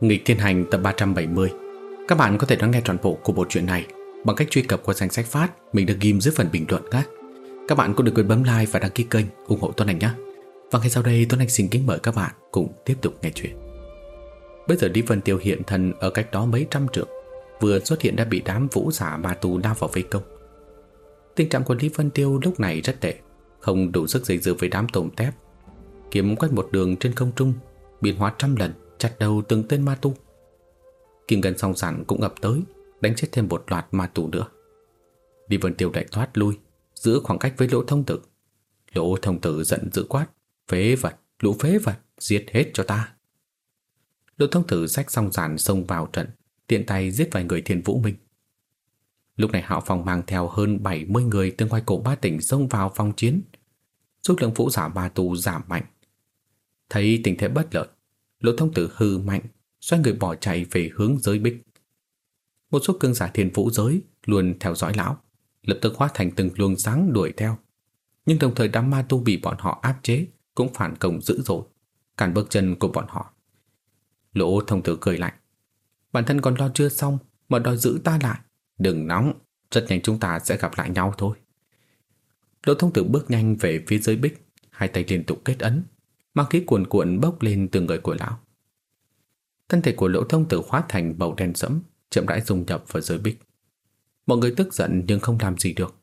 Nghịch Thiên Hành tập 370 Các bạn có thể đón nghe trọn bộ của bộ truyện này bằng cách truy cập qua danh sách phát mình được ghim dưới phần bình luận nhé. Các bạn cũng đừng quên bấm like và đăng ký kênh ủng hộ Tuấn Anh nhé. Và ngay sau đây Tuấn Anh xin kính mời các bạn cùng tiếp tục nghe chuyện. Bây giờ đi Vân Tiêu hiện thân ở cách đó mấy trăm trượng vừa xuất hiện đã bị đám vũ giả ma tù lao vào vây công. Tình trạng của Lý Vân Tiêu lúc này rất tệ, không đủ sức dây dưa với đám tôm tép. Kiếm quét một đường trên không trung, biến hóa trăm lần chặt đầu từng tên ma tu. Kim Ngân song sản cũng ập tới, đánh chết thêm một loạt ma tu nữa. Đi Vân Tiêu đại thoát lui, giữ khoảng cách với lỗ thông tử. Lỗ thông tử giận dữ quát, phế vật, lũ phế vật, giết hết cho ta. Lỗ thông tử sách song sản xông vào trận, tiện tay giết vài người thiên vũ minh. Lúc này Hạo Phong mang theo hơn 70 người từ ngoài cổ ba tỉnh xông vào phong chiến. Số lượng vũ giả ba tu giảm mạnh. Thấy tình thế bất lợi, Lỗ thông tử hư mạnh, xoay người bỏ chạy về hướng giới bích. Một số cương giả thiên vũ giới luôn theo dõi lão, lập tức hóa thành từng luồng sáng đuổi theo. Nhưng đồng thời đám ma tu bị bọn họ áp chế cũng phản công dữ dội, cản bước chân của bọn họ. Lỗ thông tử cười lạnh. Bản thân còn lo chưa xong mà đòi giữ ta lại. Đừng nóng, rất nhanh chúng ta sẽ gặp lại nhau thôi. Lỗ thông tử bước nhanh về phía giới bích, hai tay liên tục kết ấn, Mang khí cuồn cuộn bốc lên từ người của lão, Thân thể của lỗ thông tử hóa thành bầu đen sẫm, Chậm rãi dung nhập vào giới bích. Mọi người tức giận nhưng không làm gì được.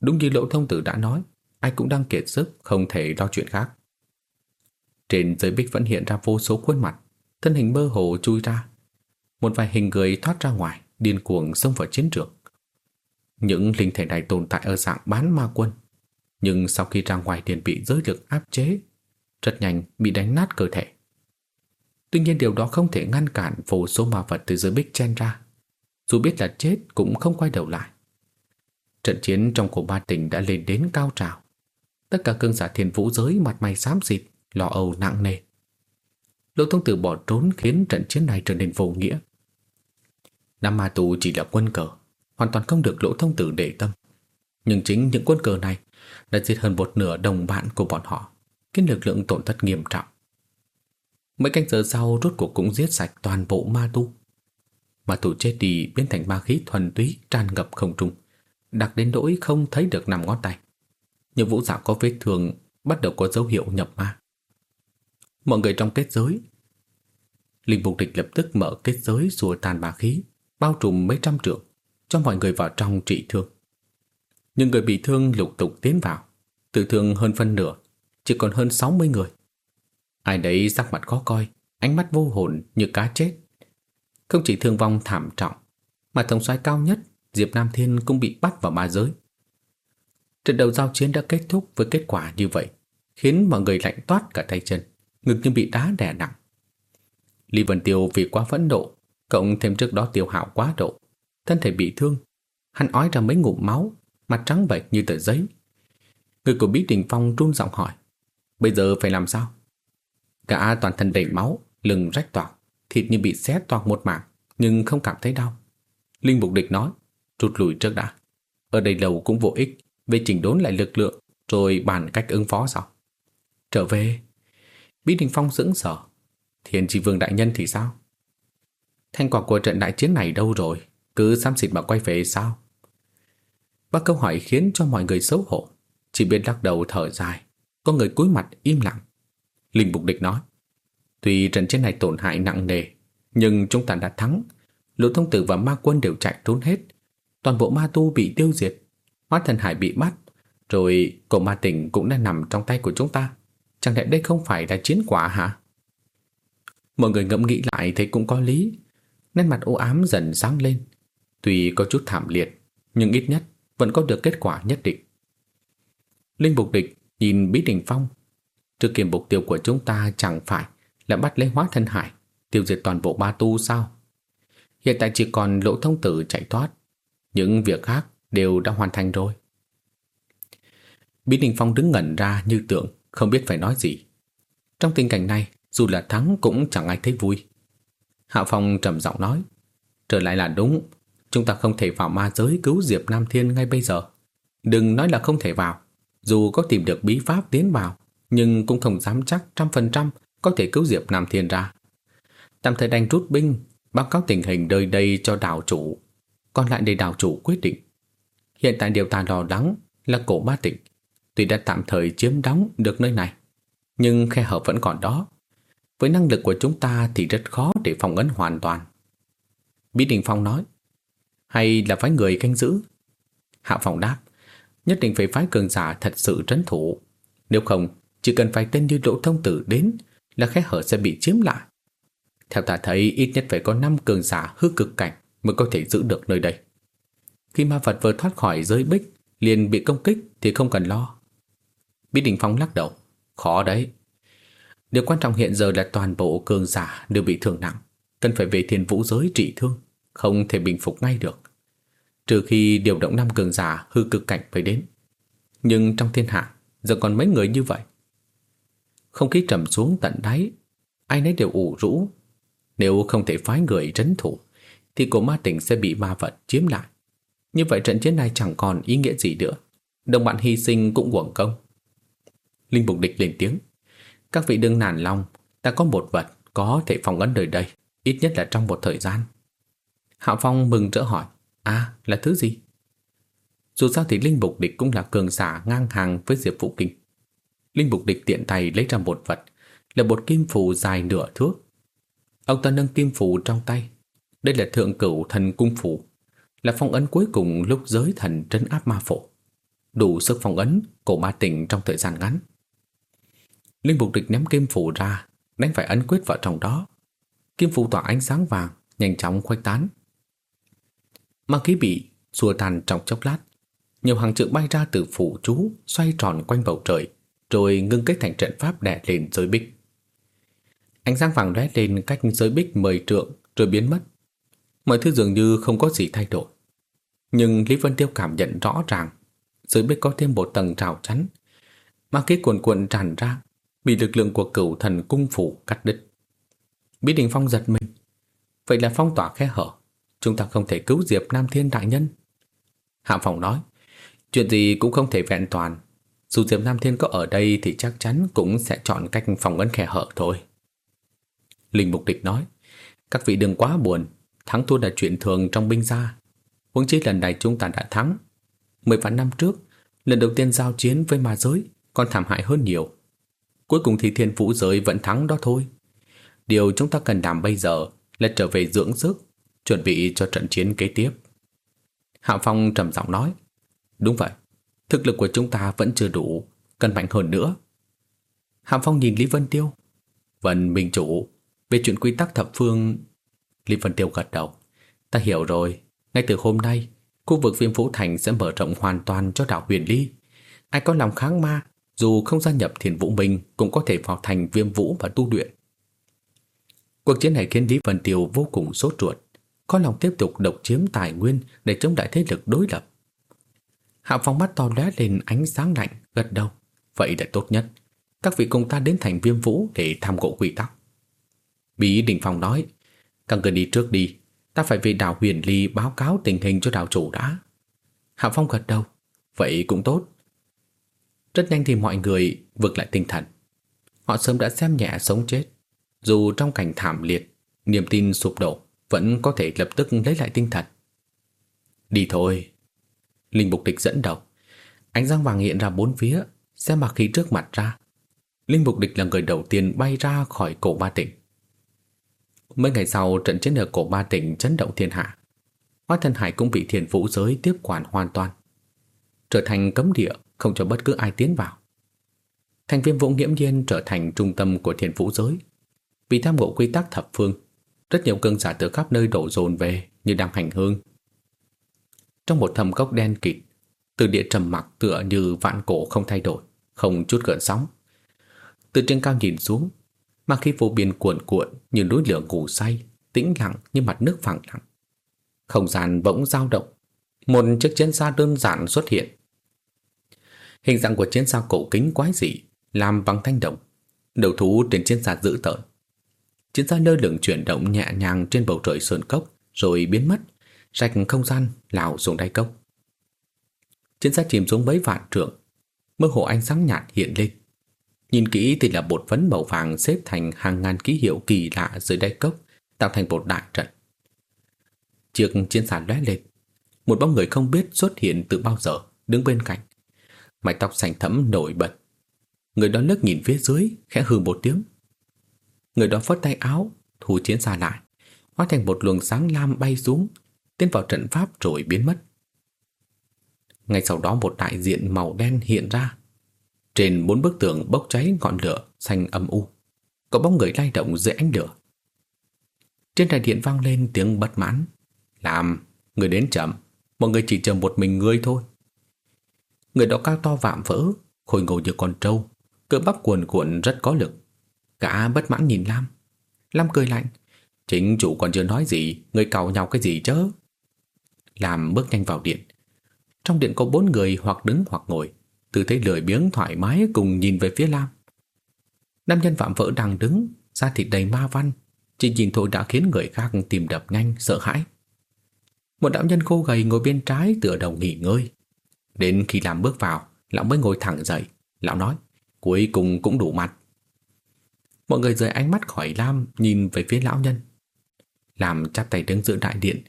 Đúng như lỗ thông tử đã nói, Ai cũng đang kiệt sức, Không thể lo chuyện khác. Trên giới bích vẫn hiện ra vô số khuôn mặt, Thân hình mơ hồ chui ra. Một vài hình người thoát ra ngoài, Điên cuồng xông vào chiến trường. Những linh thể này tồn tại ở dạng bán ma quân, Nhưng sau khi ra ngoài liền bị giới lực áp chế rất nhanh bị đánh nát cơ thể. Tuy nhiên điều đó không thể ngăn cản vô số ma vật từ dưới bích chen ra. Dù biết là chết cũng không quay đầu lại. Trận chiến trong cổ ba tỉnh đã lên đến cao trào. Tất cả cương giả thiên vũ giới mặt mày xám xịt, lo âu nặng nề. Lỗ thông tử bỏ trốn khiến trận chiến này trở nên vô nghĩa. Nam ma tù chỉ là quân cờ, hoàn toàn không được lỗ thông tử để tâm. Nhưng chính những quân cờ này đã giết hơn một nửa đồng bạn của bọn họ khiến lực lượng tổn thất nghiêm trọng. Mấy canh giờ sau rốt cuộc cũng giết sạch toàn bộ ma tu. Ma tu chết đi biến thành ma khí thuần túy tràn ngập không trung, đặc đến nỗi không thấy được nằm ngón tay. Những vũ giả có vết thương bắt đầu có dấu hiệu nhập ma. Mọi người trong kết giới Linh mục địch lập tức mở kết giới xua tan ma khí, bao trùm mấy trăm trượng, cho mọi người vào trong trị thương. Những người bị thương lục tục tiến vào, tự thương hơn phân nửa chỉ còn hơn 60 người. Ai đấy sắc mặt khó coi, ánh mắt vô hồn như cá chết. Không chỉ thương vong thảm trọng, mà thống soái cao nhất, Diệp Nam Thiên cũng bị bắt vào ma giới. Trận đầu giao chiến đã kết thúc với kết quả như vậy, khiến mọi người lạnh toát cả tay chân, ngực như bị đá đè nặng. Lý Vân Tiêu vì quá phẫn nộ, cộng thêm trước đó tiêu hạo quá độ, thân thể bị thương, hắn ói ra mấy ngụm máu, mặt trắng bệch như tờ giấy. Người của Bí Đình Phong run giọng hỏi: Bây giờ phải làm sao? Gã toàn thân đầy máu, lưng rách toạc, thịt như bị xé toạc một mảng, nhưng không cảm thấy đau. Linh Mục Địch nói, rút lùi trước đã. Ở đây lâu cũng vô ích, về chỉnh đốn lại lực lượng, rồi bàn cách ứng phó sau. Trở về, Bí Đình Phong sững sở, Thiên Chi Vương Đại Nhân thì sao? Thành quả của trận đại chiến này đâu rồi? Cứ xăm xịt mà quay về sao? Bác câu hỏi khiến cho mọi người xấu hổ, chỉ biết lắc đầu thở dài, có người cúi mặt im lặng. Linh Bục Địch nói, tuy trận chiến này tổn hại nặng nề, nhưng chúng ta đã thắng. lũ thông tử và ma quân đều chạy trốn hết. Toàn bộ ma tu bị tiêu diệt. Hóa thần hải bị bắt. Rồi cổ ma tỉnh cũng đã nằm trong tay của chúng ta. Chẳng lẽ đây không phải là chiến quả hả? Mọi người ngẫm nghĩ lại thấy cũng có lý. Nét mặt u ám dần sáng lên. Tuy có chút thảm liệt, nhưng ít nhất vẫn có được kết quả nhất định. Linh Bục Địch Nhìn Bí Đình Phong Trước kia mục tiêu của chúng ta chẳng phải Là bắt lấy hóa thân hải Tiêu diệt toàn bộ ba tu sao? Hiện tại chỉ còn lỗ thông tử chạy thoát, Những việc khác đều đã hoàn thành rồi. Bí Đình Phong đứng ngẩn ra như tượng, Không biết phải nói gì. Trong tình cảnh này, Dù là thắng cũng chẳng ai thấy vui. Hạ Phong trầm giọng nói, Trở lại là đúng, Chúng ta không thể vào ma giới cứu Diệp Nam Thiên ngay bây giờ. Đừng nói là không thể vào dù có tìm được bí pháp tiến vào, nhưng cũng không dám chắc trăm phần trăm có thể cứu Diệp Nam Thiên ra. Tạm thời đành rút binh Báo cáo tình hình nơi đây cho đảo chủ. Còn lại để đảo chủ quyết định. Hiện tại điều ta lo lắng là cổ ba tỉnh. Tuy đã tạm thời chiếm đóng được nơi này Nhưng khe hở vẫn còn đó. Với năng lực của chúng ta thì rất khó để phòng ấn hoàn toàn. Bí Đình Phong nói Hay là phái người canh giữ? Hạ Phong đáp Nhất định phải phái cường giả thật sự trấn thủ. Nếu không, Chỉ cần phải tên như lỗ Thông Tử đến Là khe hở sẽ bị chiếm lại. Theo ta thấy, ít nhất phải có 5 cường giả hư cực cảnh Mới có thể giữ được nơi đây. Khi ma vật vừa thoát khỏi giới bích, liền bị công kích thì không cần lo. Bí Đình Phong lắc đầu. Khó đấy. Điều quan trọng hiện giờ là toàn bộ cường giả đều bị thương nặng. Cần phải về thiên vũ giới trị thương, Không thể bình phục ngay được. Trừ khi điều động năm cường giả hư cực cảnh phải đến. Nhưng trong thiên hạ, Giờ còn mấy người như vậy? Không khí trầm xuống tận đáy, Ai nấy đều ủ rũ. Nếu không thể phái người trấn thủ, Thì cổ ma tỉnh sẽ bị ma vật chiếm lại. Như vậy trận chiến này chẳng còn ý nghĩa gì nữa. Đồng bạn hy sinh cũng uổng công. Linh Bục Địch lên tiếng. Các vị đương nản lòng Ta có một vật có thể phòng ấn đời đây, Ít nhất là trong một thời gian. Hạ Phong mừng rỡ hỏi. À là thứ gì? Dù sao thì Linh Bục Địch cũng là cường giả ngang hàng với Diệp Phụ Kinh. Linh Bục Địch tiện tay lấy ra một vật, Là một kim phù dài nửa thước. Ông ta nâng kim phù trong tay. Đây là thượng cửu thần cung phù, Là phong ấn cuối cùng lúc giới thần trấn áp ma phổ. Đủ sức phong ấn cổ ma tỉnh trong thời gian ngắn. Linh Bục Địch ném kim phù ra, Đánh phải ấn quyết vào trong đó. Kim phù tỏa ánh sáng vàng, Nhanh chóng khuếch tán. Mang khí bị xua tan trong chốc lát. Nhiều hàng trượng bay ra từ phủ chú, Xoay tròn quanh bầu trời, Rồi ngưng kết thành trận pháp đè lên giới bích. Ánh sáng vàng lóe lên cách giới bích mười trượng Rồi biến mất. Mọi thứ dường như không có gì thay đổi. Nhưng Lý Vân Tiêu cảm nhận rõ ràng, Giới bích có thêm một tầng rào chắn Mang khí cuồn cuộn tràn ra, Bị lực lượng của cửu thần cung phủ cắt đứt. Bí Đình Phong giật mình. Vậy là phong tỏa khe hở. Chúng ta không thể cứu Diệp Nam Thiên Đại Nhân. Hạ Phong nói, Chuyện gì cũng không thể vẹn toàn. Dù Diệp Nam Thiên có ở đây Thì chắc chắn cũng sẽ chọn cách phòng ấn khe hở thôi. Linh Mục Địch nói, Các vị đừng quá buồn, Thắng thua là chuyện thường trong binh gia. Huống chi lần này chúng ta đã thắng. Mười vạn năm trước, Lần đầu tiên giao chiến với ma giới, Còn thảm hại hơn nhiều. Cuối cùng thì thiên vũ giới vẫn thắng đó thôi. Điều chúng ta cần làm bây giờ Là trở về dưỡng sức Chuẩn bị cho trận chiến kế tiếp. Hạ Phong trầm giọng nói, Đúng vậy, Thực lực của chúng ta vẫn chưa đủ Cần mạnh hơn nữa. Hạ Phong nhìn Lý Vân Tiêu. Vân Minh Chủ, Về chuyện quy tắc thập phương, Lý Vân Tiêu gật đầu. Ta hiểu rồi, Ngay từ hôm nay, Khu vực viêm Phú Thành sẽ mở rộng hoàn toàn cho đảo huyền ly Ai có lòng kháng ma, Dù không gia nhập thiền vũ minh Cũng có thể vào thành viêm vũ và tu luyện. Cuộc chiến này khiến Lý Vân Tiêu vô cùng sốt ruột có lòng tiếp tục độc chiếm tài nguyên để chống lại thế lực đối lập. Hạ Phong mắt to lóe lên ánh sáng lạnh, gật đầu. Vậy là tốt nhất. Các vị cùng ta đến thành viêm vũ để tham ngộ quy tắc. Bí Đình Phong nói, các người đi trước đi, ta phải về đảo huyền ly báo cáo tình hình cho đảo chủ đã. Hạ Phong gật đầu, vậy cũng tốt. Rất nhanh thì mọi người vực lại tinh thần. Họ sớm đã xem nhẹ sống chết. Dù trong cảnh thảm liệt, niềm tin sụp đổ, vẫn có thể lập tức lấy lại tinh thần. Đi thôi. Linh Bục Địch dẫn đầu. Ánh sáng vàng hiện ra bốn phía, xem mặc khí trước mặt ra. Linh Bục Địch là người đầu tiên bay ra khỏi cổ ba tỉnh. Mấy ngày sau, trận chiến ở cổ ba tỉnh chấn động thiên hạ. Hóa thân hải cũng bị thiền vũ giới tiếp quản hoàn toàn. Trở thành cấm địa, không cho bất cứ ai tiến vào. Thành viên vũ nghiễm nhiên trở thành trung tâm của thiền vũ giới. Vì tham ngộ quy tắc thập phương, rất nhiều cường giả từ khắp nơi đổ dồn về như đang hành hương. Trong một thầm cốc đen kịt, từ địa trầm mặc tựa như vạn cổ không thay đổi, không chút gợn sóng. Từ trên cao nhìn xuống, mà khi vô biên cuộn cuộn như núi lửa ngủ say, tĩnh lặng như mặt nước phẳng lặng. Không gian bỗng dao động, một chiếc chiến xa đơn giản xuất hiện. Hình dạng của chiến xa cổ kính quái dị, làm bằng thanh đồng. Đầu thú trên chiến xa dữ tợn, Chiến xa lơ lửng chuyển động nhẹ nhàng trên bầu trời sơn cốc rồi biến mất, rạch không gian lào xuống đáy cốc. Chiến xa chìm xuống mấy vạn trượng, mơ hồ ánh sáng nhạt hiện lên. Nhìn kỹ thì là bột phấn màu vàng xếp thành hàng ngàn ký hiệu kỳ lạ dưới đáy cốc tạo thành một đại trận. Chiếc chiến xa lóe lên, một bóng người không biết xuất hiện từ bao giờ, đứng bên cạnh. Mái tóc xanh thẫm nổi bật. Người đó lướt nhìn phía dưới, khẽ hừ một tiếng. Người đó phất tay áo, thu chiến xa lại, hóa thành một luồng sáng lam bay xuống, tiến vào trận pháp rồi biến mất. Ngay sau đó một đại diện màu đen hiện ra. Trên bốn bức tường bốc cháy ngọn lửa xanh âm u. Có bóng người lay động dưới ánh lửa. Trên đại điện vang lên tiếng bất mãn. Làm, người đến chậm, mọi người chỉ chờ một mình ngươi thôi. Người đó cao to vạm vỡ, khôi ngồi như con trâu, cơ bắp cuồn cuộn rất có lực. Cả bất mãn nhìn Lam. Lam cười lạnh. Chính chủ còn chưa nói gì, người cầu nhau cái gì chứ? Lam bước nhanh vào điện. Trong điện có bốn người hoặc đứng hoặc ngồi, tư thế lười biếng thoải mái cùng nhìn về phía Lam. Nam nhân phạm vỡ đang đứng, da thịt đầy ma văn, chỉ nhìn thôi đã khiến người khác tìm đập nhanh, sợ hãi. Một đạo nhân khô gầy ngồi bên trái tựa đầu nghỉ ngơi. Đến khi làm bước vào, lão mới ngồi thẳng dậy. Lão nói, cuối cùng cũng đủ mặt. Mọi người rời ánh mắt khỏi Lam nhìn về phía lão nhân. Làm chắp tay đứng giữa đại điện,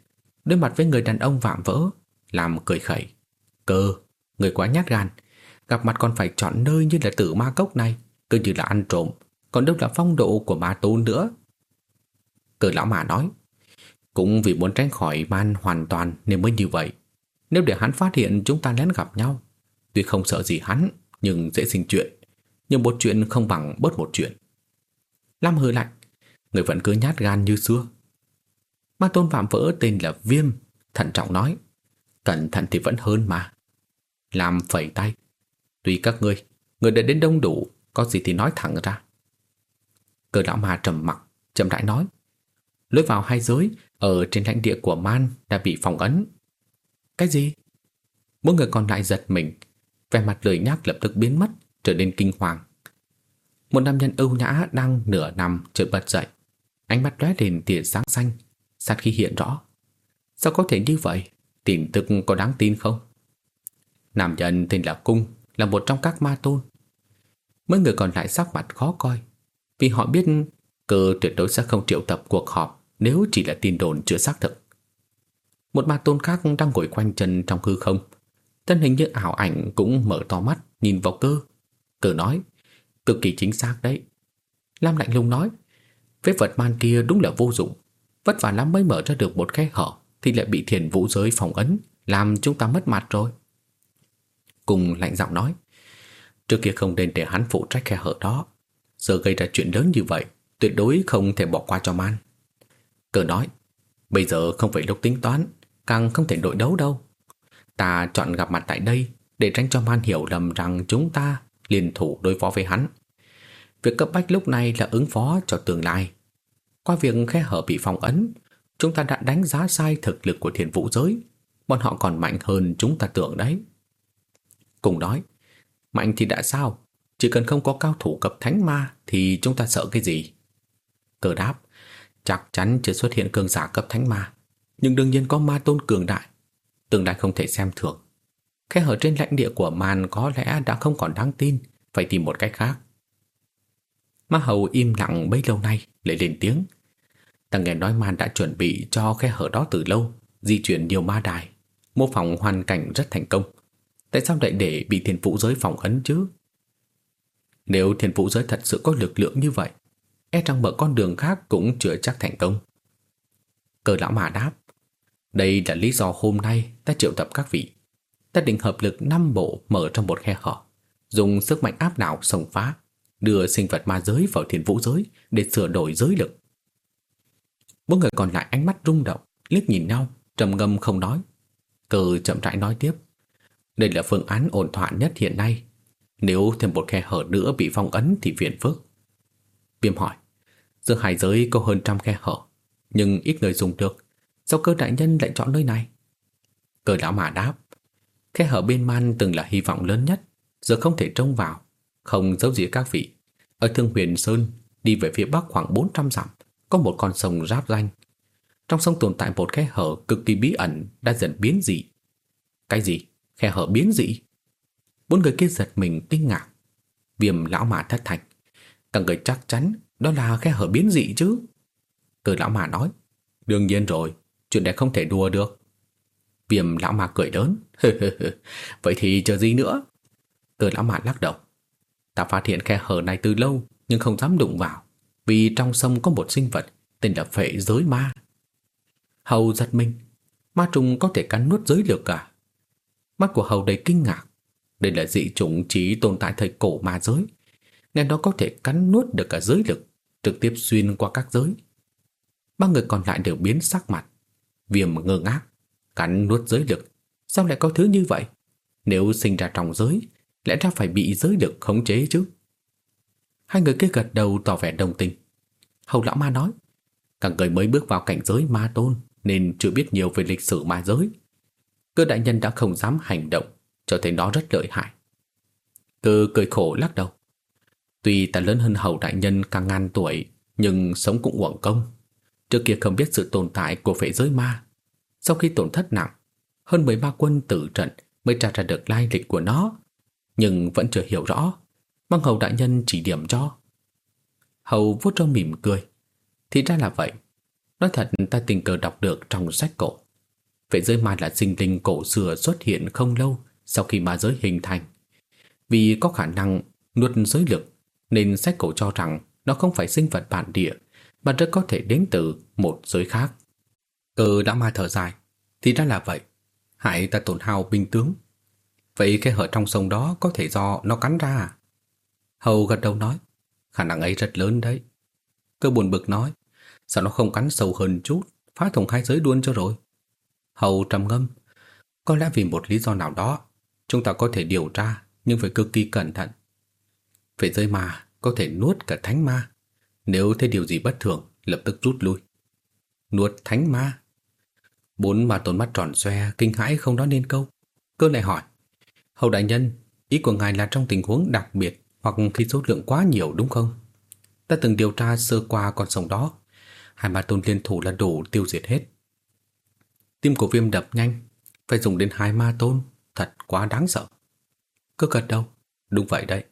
đối mặt với người đàn ông vạm vỡ, làm cười khẩy. Cơ, người quá nhát gan, gặp mặt còn phải chọn nơi như là tử ma cốc này, cứ như là ăn trộm, còn đâu là phong độ của ma tôn nữa. Cờ lão mà nói, cũng vì muốn tránh khỏi man hoàn toàn nên mới như vậy. Nếu để hắn phát hiện chúng ta lén gặp nhau, tuy không sợ gì hắn, nhưng dễ sinh chuyện. Nhưng một chuyện không bằng bớt một chuyện. Lam hừ lạnh, người vẫn cứ nhát gan như xưa. Ma tôn phạm vỡ tên là Viêm, thận trọng nói. Cẩn thận thì vẫn hơn mà. Làm phẩy tay. Tùy các ngươi, người đã đến đông đủ, có gì thì nói thẳng ra. cơ lão ma trầm mặc, chậm rãi nói. Lối vào hai giới ở trên lãnh địa của Man đã bị phòng ấn. Cái gì? Mỗi người còn lại giật mình, vẻ mặt lười nhác lập tức biến mất, trở nên kinh hoàng. Một nam nhân ưu nhã đang nửa nằm chợt bật dậy, ánh mắt lóe lên tia sáng xanh, sát khi hiện rõ. Sao có thể như vậy? Tin tức có đáng tin không? Nam nhân tên là Cung, là một trong các ma tôn. Mấy người còn lại sắc mặt khó coi, vì họ biết cơ tuyệt đối sẽ không triệu tập cuộc họp nếu chỉ là tin đồn chưa xác thực. Một ma tôn khác đang ngồi quanh chân trong hư không, thân hình như ảo ảnh cũng mở to mắt nhìn vào cơ. Cơ nói, cực kỳ chính xác đấy. Lam lạnh lùng nói, vết vật man kia đúng là vô dụng, vất vả lắm mới mở ra được một khe hở thì lại bị thiền vũ giới phòng ấn, làm chúng ta mất mặt rồi. Cùng lạnh giọng nói, trước kia không nên để hắn phụ trách khe hở đó, giờ gây ra chuyện lớn như vậy, tuyệt đối không thể bỏ qua cho man. Cờ nói, bây giờ không phải lúc tính toán, càng không thể đội đấu đâu. Ta chọn gặp mặt tại đây để tránh cho man hiểu lầm rằng chúng ta liên thủ đối phó với hắn. Việc cấp bách lúc này là ứng phó cho tương lai. Qua việc khe hở bị phong ấn, chúng ta đã đánh giá sai thực lực của thiền vũ giới. Bọn họ còn mạnh hơn chúng ta tưởng đấy. Cùng nói, mạnh thì đã sao? Chỉ cần không có cao thủ cấp thánh ma thì chúng ta sợ cái gì? Cờ đáp, chắc chắn chưa xuất hiện cường giả cấp thánh ma. Nhưng đương nhiên có ma tôn cường đại. Tương lai không thể xem thường. Khe hở trên lãnh địa của màn có lẽ đã không còn đáng tin, phải tìm một cách khác. Ma hầu im lặng bấy lâu nay, lại lên tiếng. Ta nghe nói man đã chuẩn bị cho khe hở đó từ lâu, di chuyển nhiều ma đài, mô phỏng hoàn cảnh rất thành công. Tại sao lại để bị thiên vũ giới phòng ấn chứ? Nếu thiên vũ giới thật sự có lực lượng như vậy, e rằng mở con đường khác cũng chưa chắc thành công. Cờ lão mà đáp, đây là lý do hôm nay ta triệu tập các vị. Ta định hợp lực năm bộ mở trong một khe hở, dùng sức mạnh áp đảo sông phá, đưa sinh vật ma giới vào thiên vũ giới để sửa đổi giới lực. Bốn người còn lại ánh mắt rung động, liếc nhìn nhau, trầm ngâm không nói. Cờ chậm rãi nói tiếp. Đây là phương án ổn thỏa nhất hiện nay. Nếu thêm một khe hở nữa bị phong ấn thì phiền phức. Viêm hỏi, giữa hải giới có hơn trăm khe hở, nhưng ít người dùng được. Sao cơ đại nhân lại chọn nơi này? Cơ lão mà đáp, khe hở bên man từng là hy vọng lớn nhất, giờ không thể trông vào, không giấu gì các vị. Ở Thương Huyền Sơn, đi về phía bắc khoảng 400 dặm, có một con sông giáp danh. Trong sông tồn tại một khe hở cực kỳ bí ẩn đã dần biến dị. Cái gì? Khe hở biến dị? Bốn người kia giật mình kinh ngạc. Viêm lão mà thất thành. Cả người chắc chắn đó là khe hở biến dị chứ. Cờ lão mà nói Đương nhiên rồi, chuyện này không thể đùa được Viêm lão mà cười lớn Vậy thì chờ gì nữa Cờ lão mà lắc đầu Ta phát hiện khe hở này từ lâu, Nhưng không dám đụng vào, Vì trong sông có một sinh vật Tên là phệ giới ma. Hầu giật mình, Ma trùng có thể cắn nuốt giới lược cả à? Mắt của Hầu đầy kinh ngạc, Đây là dị chủng chỉ tồn tại thời cổ ma giới Nghe nó có thể cắn nuốt được cả giới lực Trực tiếp xuyên qua các giới. Ba người còn lại đều biến sắc mặt, Viêm ngơ ngác, Cắn nuốt giới lực, Sao lại có thứ như vậy? Nếu sinh ra trong giới Lẽ ra phải bị giới được khống chế chứ? Hai người kia gật đầu tỏ vẻ đồng tình. Hầu lão ma nói, Cả người mới bước vào cảnh giới ma tôn Nên chưa biết nhiều về lịch sử ma giới. Cơ đại nhân đã không dám hành động, Cho thấy nó rất lợi hại. Cơ cười khổ lắc đầu, Tuy ta lớn hơn hầu đại nhân cả ngàn tuổi, Nhưng sống cũng uổng công. Trước kia không biết sự tồn tại của phệ giới ma. Sau khi tổn thất nặng, Hơn 13 quân tử trận Mới tra ra được lai lịch của nó. Nhưng vẫn chưa hiểu rõ. Mong hầu đại nhân chỉ điểm cho. Hầu vuốt trong mỉm cười. Thì ra là vậy. Nói thật ta tình cờ đọc được trong sách cổ. Vệ giới ma là sinh linh cổ xưa xuất hiện không lâu Sau khi ma giới hình thành. Vì có khả năng nuốt giới lực, Nên sách cổ cho rằng Nó không phải sinh vật bản địa, Mà rất có thể đến từ một giới khác. Cơ đã ma thở dài. Thì ra là vậy. Hại ta tổn hao binh tướng. Vậy cái hở trong sông đó có thể do nó cắn ra à? Hầu gật đầu nói, Khả năng ấy rất lớn đấy. Cơ buồn bực nói, Sao nó không cắn sâu hơn chút, Phá thủng hai giới luôn cho rồi? Hầu trầm ngâm, Có lẽ vì một lý do nào đó, Chúng ta có thể điều tra, Nhưng phải cực kỳ cẩn thận. Về giới ma, có thể nuốt cả thánh ma. Nếu thấy điều gì bất thường, Lập tức rút lui. Nuốt thánh ma? Bốn ma tốn mắt tròn xoe, Kinh hãi không nói nên câu. Cơ lại hỏi Hầu đại nhân, Ý của ngài là trong tình huống đặc biệt Hoặc khi số lượng quá nhiều, đúng không? Ta từng điều tra sơ qua con sông đó. Hai ma tôn liên thủ là đủ tiêu diệt hết. Tim của viêm đập nhanh, Phải dùng đến hai ma tôn, Thật quá đáng sợ. Cứ gật đâu Đúng vậy đấy.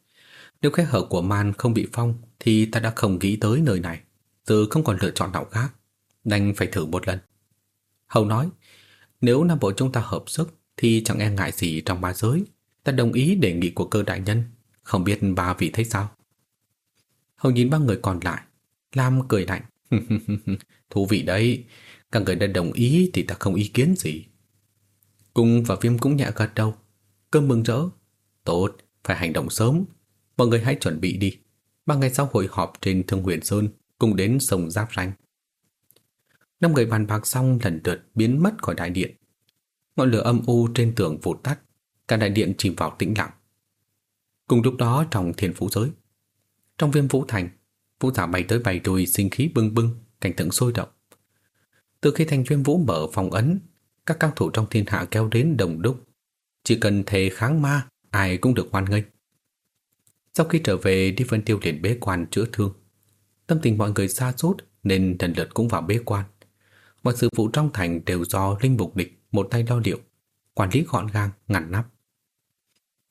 Nếu khe hở của man không bị phong, Thì ta đã không nghĩ tới nơi này. Giờ không còn lựa chọn nào khác. Đành phải thử một lần. Hầu nói, Nếu Nam Bộ chúng ta hợp sức, Thì chẳng e ngại gì trong ba giới. Ta đồng ý đề nghị của cơ đại nhân. Không biết ba vị thấy sao? Hầu nhìn ba người còn lại. Lam cười lạnh. Thú vị đấy. Các người đã đồng ý thì ta không ý kiến gì. Cung và Viêm cũng nhẹ gật đầu. Cơm mừng rỡ. Tốt, phải hành động sớm. Mọi người hãy chuẩn bị đi. Ba ngày sau hội họp trên Thương Huyền Sơn Cùng đến sông Giáp Ranh. Năm người bàn bạc xong lần lượt biến mất khỏi đại điện. Ngọn lửa âm u trên tường vụt tắt. Cả đại điện chìm vào tĩnh lặng. Cùng lúc đó trong thiên phú giới Trong viêm vũ thành Vũ giả bay tới bay lui, sinh khí bưng bưng Cảnh tượng sôi động. Từ khi thành viêm vũ mở phòng ấn Các cao thủ trong thiên hạ kéo đến đồng đúc. Chỉ cần thề kháng ma Ai cũng được hoan nghênh. Sau khi trở về Đi phân Tiêu liền bế quan chữa thương. Tâm tình mọi người xa sút Nên lần lượt cũng vào bế quan. Mọi sự vụ trong thành đều do Linh Mục Địch Một tay lo liệu Quản lý gọn gàng, ngăn nắp.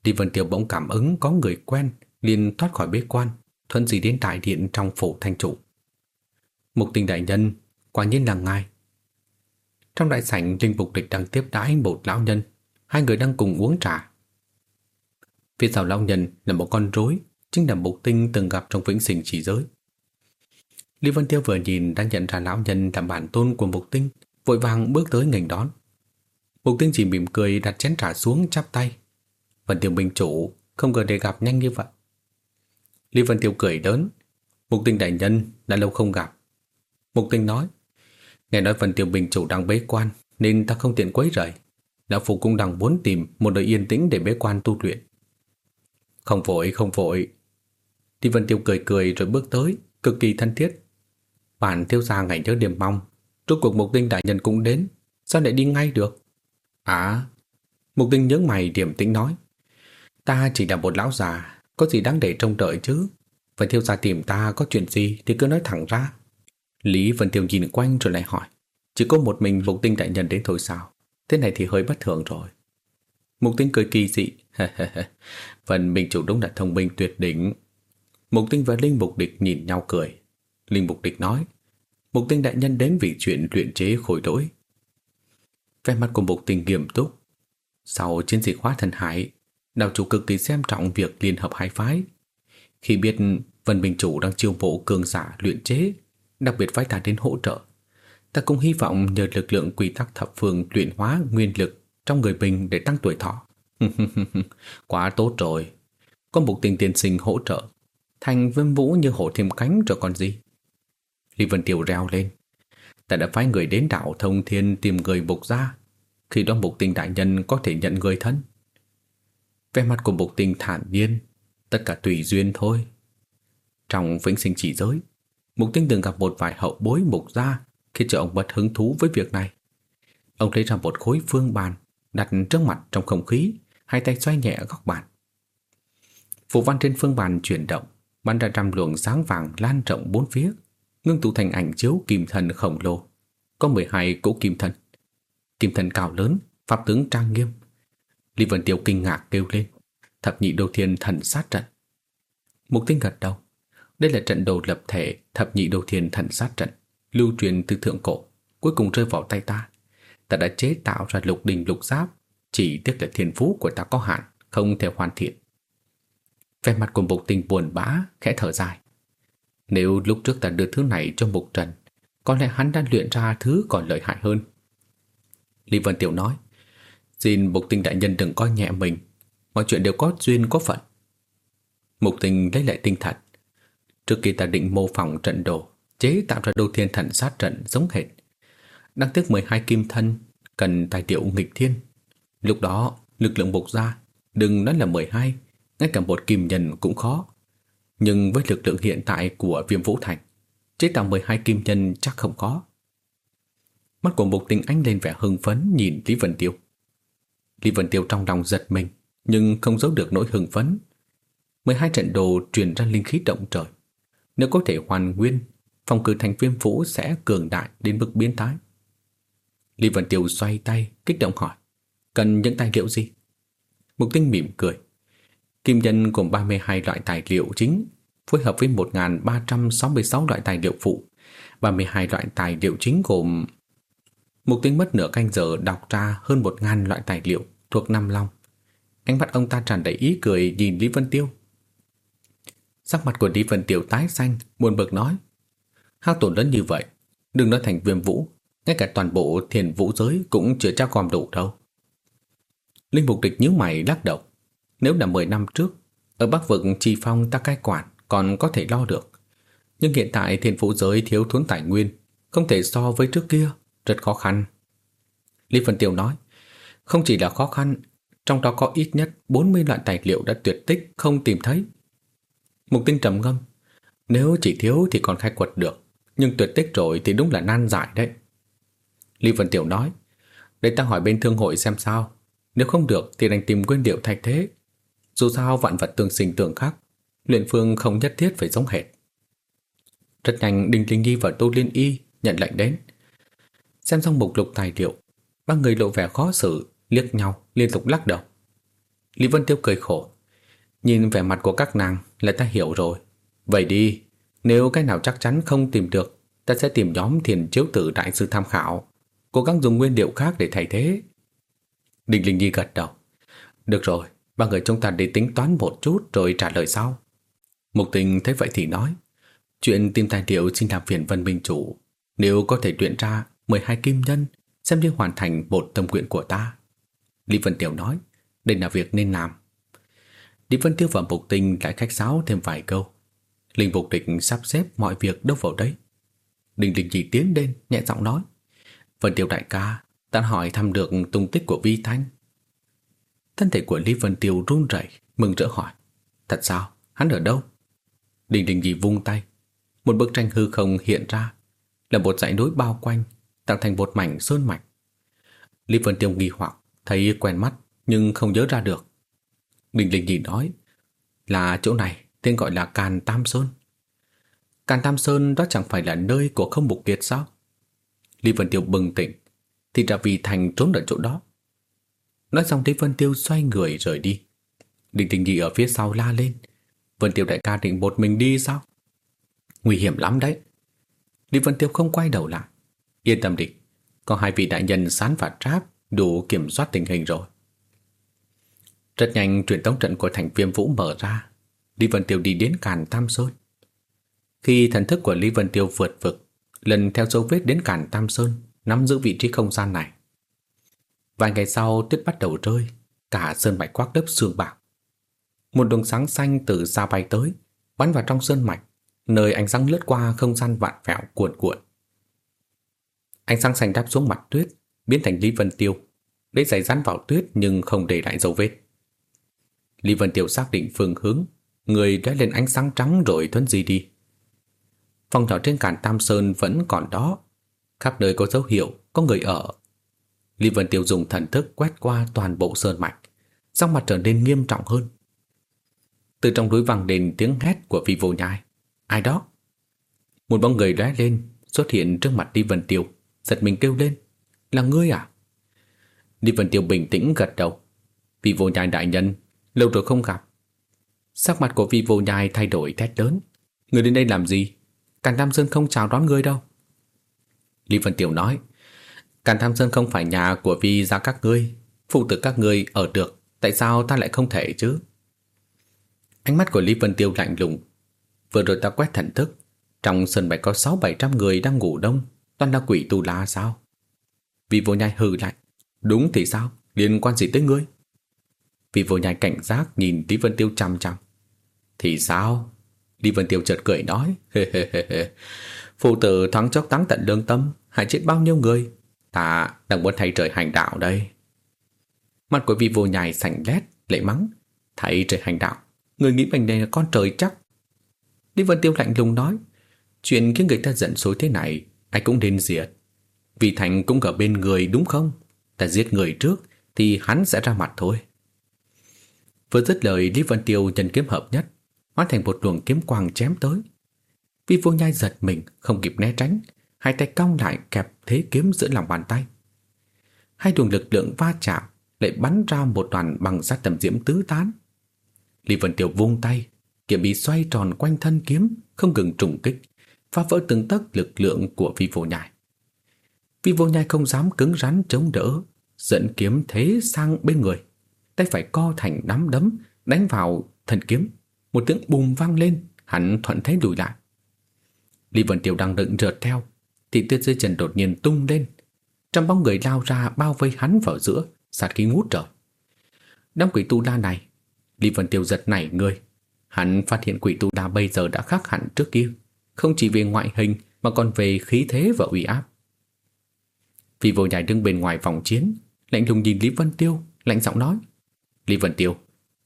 Lý Vân Tiêu bỗng cảm ứng có người quen liền thoát khỏi bế quan thuận gì đến đại điện trong phủ thanh trụ. Mục tình đại nhân, quả nhiên là ngài. Trong đại sảnh, Linh bục Địch đang tiếp đãi một lão nhân, hai người đang cùng uống trà. Phía sau lão nhân là một con rối, chính là mục tinh từng gặp trong vĩnh sinh chỉ giới. Lý Vân Tiêu vừa nhìn đã nhận ra lão nhân là bản tôn của mục tinh, vội vàng bước tới nghênh đón. Mục tinh chỉ mỉm cười đặt chén trà xuống chắp tay. Vân Tiêu Minh Chủ không ngờ để gặp nhanh như vậy. Lý Vân Tiêu cười đớn, Mục tinh đại nhân đã lâu không gặp. Mục tinh nói Nghe nói Vân Tiêu Bình chủ đang bế quan Nên ta không tiện quấy rầy. Đạo Phụ cũng đang muốn tìm một nơi yên tĩnh để bế quan tu luyện. Không vội không vội. Lý Vân Tiêu cười cười rồi bước tới Cực kỳ thân thiết. Bản tiêu gia ngày nhớ điểm mong Rốt cuộc mục tinh đại nhân cũng đến Sao lại đi ngay được? À Mục tinh nhớ mày điểm tĩnh nói Ta chỉ là một lão già có gì đáng để trông đợi chứ? Vân Thiêu ra tìm ta có chuyện gì Thì cứ nói thẳng ra. Lý Vân Thiêu nhìn quanh rồi lại hỏi Chỉ có một mình Mục Tinh đại nhân đến thôi sao? Thế này thì hơi bất thường rồi. Mục Tinh cười kỳ dị Vân Minh chủ đúng là thông minh tuyệt đỉnh. Mục Tinh và Linh Mục Địch nhìn nhau cười. Linh Mục Địch nói Mục tinh đại nhân đến vì chuyện luyện chế khối lỗi. Vẻ mặt của mục tinh nghiêm túc. Sau chiến dịch hóa thần hải, đạo chủ cực kỳ xem trọng việc liên hợp hai phái. Khi biết Vân Minh Chủ đang chiêu mộ cường giả luyện chế, đặc biệt phái ta đến hỗ trợ. Ta cũng hy vọng nhờ lực lượng quy tắc thập phương luyện hóa nguyên lực trong người mình để tăng tuổi thọ. Quá tốt rồi. Có một tình tiên sinh hỗ trợ. Thành vân vũ như hổ thêm cánh rồi còn gì. Lý Vân Tiểu reo lên. Ta đã phái người đến đảo thông thiên tìm người bục ra. Khi đó mục tình đại nhân có thể nhận người thân. Vẻ mặt của mục tình thản nhiên. Tất cả tùy duyên thôi. Trong vĩnh sinh chỉ giới, mục tinh từng gặp một vài hậu bối mục gia khi cho ông bất hứng thú với việc này. Ông lấy ra một khối phương bàn đặt trước mặt trong không khí, hai tay xoay nhẹ góc bàn. Phù văn trên phương bàn chuyển động, bắn ra trăm luồng sáng vàng lan rộng bốn phía, ngưng tụ thành ảnh chiếu kim thần khổng lồ. Có 12 cỗ kim thần. Kim thần cao lớn, pháp tướng trang nghiêm. Lý Vân Tiêu kinh ngạc kêu lên, thập nhị đô thiên thần sát trận. Mục tinh gật đầu. Đây là trận đồ lập thể thập nhị đô thiên thần sát trận, lưu truyền từ thượng cổ, cuối cùng rơi vào tay ta ta đã chế tạo ra lục đình lục giáp, chỉ tiếc là thiên phú của ta có hạn, không thể hoàn thiện. Về mặt của Mục tinh buồn bã, khẽ thở dài. Nếu lúc trước ta đưa thứ này cho Mục Trần, có lẽ hắn đã luyện ra thứ còn lợi hại hơn. Lý Vân Tiểu nói, xin Mục Tình đại nhân đừng coi nhẹ mình, mọi chuyện đều có duyên có phận. Mục Tình lấy lại tinh thần. Trước khi ta định mô phỏng trận đồ, chế tạo ra đô thiên thần sát trận giống hệt, Đáng tiếc 12 kim thân Cần tài liệu nghịch thiên Lúc đó lực lượng bộc ra Đừng nói là 12 Ngay cả một kim nhân cũng khó Nhưng với lực lượng hiện tại của viêm vũ thành Chế tạo 12 kim nhân chắc không có Mắt của Mục Tình Anh lên vẻ hưng phấn nhìn Lý Vân Tiêu. Lý Vân Tiêu trong lòng giật mình, nhưng không giấu được nỗi hưng phấn. 12 trận đồ truyền ra linh khí động trời. Nếu có thể hoàn nguyên, phòng cử thành viêm vũ sẽ cường đại đến mức biến thái. Lý Vân Tiêu xoay tay, kích động hỏi. Cần những tài liệu gì? Mục tinh mỉm cười. Kim nhân gồm 32 loại tài liệu chính, phối hợp với 1.366 loại tài liệu phụ. 32 loại tài liệu chính gồm... Mục tinh mất nửa canh giờ đọc ra hơn 1.000 loại tài liệu thuộc Nam Long. Ánh mắt ông ta tràn đầy ý cười nhìn Lý Vân Tiêu. Sắc mặt của Lý Vân Tiêu tái xanh, buồn bực nói. Hao tổn lớn như vậy, đừng nói thành viêm vũ, ngay cả toàn bộ thiền vũ giới cũng chưa trao gom đủ đâu. Linh mục địch nhíu mày lắc đầu. Nếu là 10 năm trước, ở Bắc vực trì phong ta cai quản còn có thể lo được. Nhưng hiện tại thiền vũ giới thiếu thốn tài nguyên, không thể so với trước kia, rất khó khăn. Lý Vân Tiêu nói, không chỉ là khó khăn, trong đó có ít nhất 40 loại tài liệu đã tuyệt tích không tìm thấy. Mục tinh trầm ngâm, nếu chỉ thiếu thì còn khai quật được, nhưng tuyệt tích rồi thì đúng là nan giải đấy. Lý Vân Tiểu nói Để ta hỏi bên thương hội xem sao Nếu không được thì đành tìm nguyên liệu thay thế Dù sao vạn vật tương sinh tương khắc Luyện phương không nhất thiết phải giống hệt Rất nhanh Đinh Linh Nhi và Tô Liên Y nhận lệnh đến Xem xong mục lục tài liệu Ba người lộ vẻ khó xử Liếc nhau liên tục lắc đầu Lý Vân Tiêu cười khổ Nhìn vẻ mặt của các nàng là ta hiểu rồi Vậy đi Nếu cái nào chắc chắn không tìm được Ta sẽ tìm nhóm thiền chiếu tử đại sư tham khảo cố gắng dùng nguyên liệu khác để thay thế. đình Linh Nhi gật đầu. Được rồi, ba người chúng ta đi tính toán một chút rồi trả lời sau. Mục tình thấy vậy thì nói, chuyện tìm tài liệu xin làm phiền Vân Minh Chủ. Nếu có thể tuyển ra 12 kim nhân, xem như hoàn thành một tâm nguyện của ta. Lý Vân Tiểu nói, đây là việc nên làm. Lý Vân Tiêu và Mục tinh lại khách sáo thêm vài câu. Linh Mục Địch sắp xếp mọi việc đâu vào đấy. Đình Đình chỉ tiến lên, nhẹ giọng nói. Vân Tiêu đại ca, ta hỏi thăm được tung tích của Vi Thanh. Thân thể của Lý Vân Tiêu run rẩy, mừng rỡ hỏi. Thật sao? Hắn ở đâu? Đình đình chỉ vung tay. Một bức tranh hư không hiện ra, là một dãy núi bao quanh, tạo thành một mảnh sơn mạch. Lý Vân Tiêu nghi hoặc, thấy quen mắt, nhưng không nhớ ra được. Đình đình nhìn nói, là chỗ này, tên gọi là Càn Tam Sơn. Càn Tam Sơn đó chẳng phải là nơi của không mục kiệt sao? Lý Vân Tiêu bừng tỉnh Thì ra vì Thành trốn ở chỗ đó Nói xong Lý Vân Tiêu xoay người rời đi đình Tình Nhi ở phía sau la lên Vân Tiêu đại ca định một mình đi sao Nguy hiểm lắm đấy Lý Vân Tiêu không quay đầu lại. Yên tâm đi, có hai vị đại nhân sán và tráp đủ kiểm soát tình hình rồi. Rất nhanh truyền tống trận của thành viêm vũ mở ra. Lý Vân Tiêu đi đến Càn Tam Sơn. Khi thần thức của Lý Vân Tiêu vượt vực, lần theo dấu vết đến Càn Tam Sơn, nắm giữ vị trí không gian này. Vài ngày sau tuyết bắt đầu rơi, cả sơn mạch quắc lớp sương bạc. Một đường sáng xanh từ xa bay tới, bắn vào trong sơn mạch, nơi ánh sáng lướt qua không gian vạn vẹo cuộn cuộn. Ánh sáng xanh đáp xuống mặt tuyết, biến thành Lý Vân Tiêu, lấy giày rắn vào tuyết nhưng không để lại dấu vết. Lý Vân Tiêu xác định phương hướng, người đã lên ánh sáng trắng rồi thuấn di đi. Phòng trọ trên cản Tam Sơn vẫn còn đó, khắp nơi có dấu hiệu có người ở. Lý Vân Tiêu dùng thần thức quét qua toàn bộ sơn mạch, sắc mặt trở nên nghiêm trọng hơn. Từ trong núi vang đền tiếng hét của vị vô nhai. Ai đó? Một bóng người lóe lên, xuất hiện trước mặt Lý Vân Tiêu, giật mình kêu lên. Là ngươi à? Lý Vân Tiêu bình tĩnh gật đầu. Vì vô nhai đại nhân, lâu rồi không gặp. Sắc mặt của vị vô nhai thay đổi thét lớn. Người đến đây làm gì? Càn Tam Sơn không chào đón ngươi đâu. Lý Vân Tiêu nói, Càn Tam Sơn không phải nhà của vi gia các ngươi, phụ tử các ngươi ở được, tại sao ta lại không thể chứ? Ánh mắt của Lý Vân Tiêu lạnh lùng. Vừa rồi ta quét thần thức, trong sân bạch có sáu bảy trăm người đang ngủ đông, toàn là quỷ tù la sao? Vì vô nhai hừ lạnh, đúng thì sao, liên quan gì tới ngươi? Vì vô nhai cảnh giác nhìn Lý Vân Tiêu chăm chăm. Thì sao? Lý Vân Tiêu chợt cười nói. Phụ tử thoáng chốc táng tận lương tâm, hại chết bao nhiêu người? Ta đang muốn thay trời hành đạo đây. Mặt của vị vô nhai sành lét, lệ mắng. Thay trời hành đạo, người nghĩ mình đây là con trời chắc. Lý Vân Tiêu lạnh lùng nói, chuyện khiến người ta giận dối thế này, ai cũng nên diệt. Vì Thành cũng ở bên người đúng không? Ta giết người trước, thì hắn sẽ ra mặt thôi. Vừa dứt lời Lý Vân Tiêu nhân kiếm hợp nhất, hóa thành một luồng kiếm quang chém tới. Vi vô nhai giật mình, không kịp né tránh, hai tay cong lại kẹp thế kiếm giữa lòng bàn tay. Hai luồng lực lượng va chạm, lại bắn ra một đoàn bằng sát tầm diễm tứ tán. Lý Vân tiêu vung tay, kiếm bị xoay tròn quanh thân kiếm, không ngừng trùng kích, phá vỡ từng tấc lực lượng của vi vô nhai. Vi vô nhai không dám cứng rắn chống đỡ, dẫn kiếm thế sang bên người, tay phải co thành nắm đấm, đánh vào thần kiếm. Một tiếng bùm vang lên, hắn thuận thế lùi lại. Lý Vân Tiểu đang đựng rượt theo, thì tuyết dưới chân đột nhiên tung lên. Trăm bóng người lao ra bao vây hắn vào giữa, sát khí ngút trời. Đám quỷ tu la này, Lý Vân Tiêu giật nảy người. Hắn phát hiện quỷ tu la bây giờ đã khác hẳn trước kia, không chỉ về ngoại hình mà còn về khí thế và uy áp. Vì vô nhảy đứng bên ngoài vòng chiến, lạnh lùng nhìn Lý Vân Tiêu, lạnh giọng nói. Lý Vân Tiêu,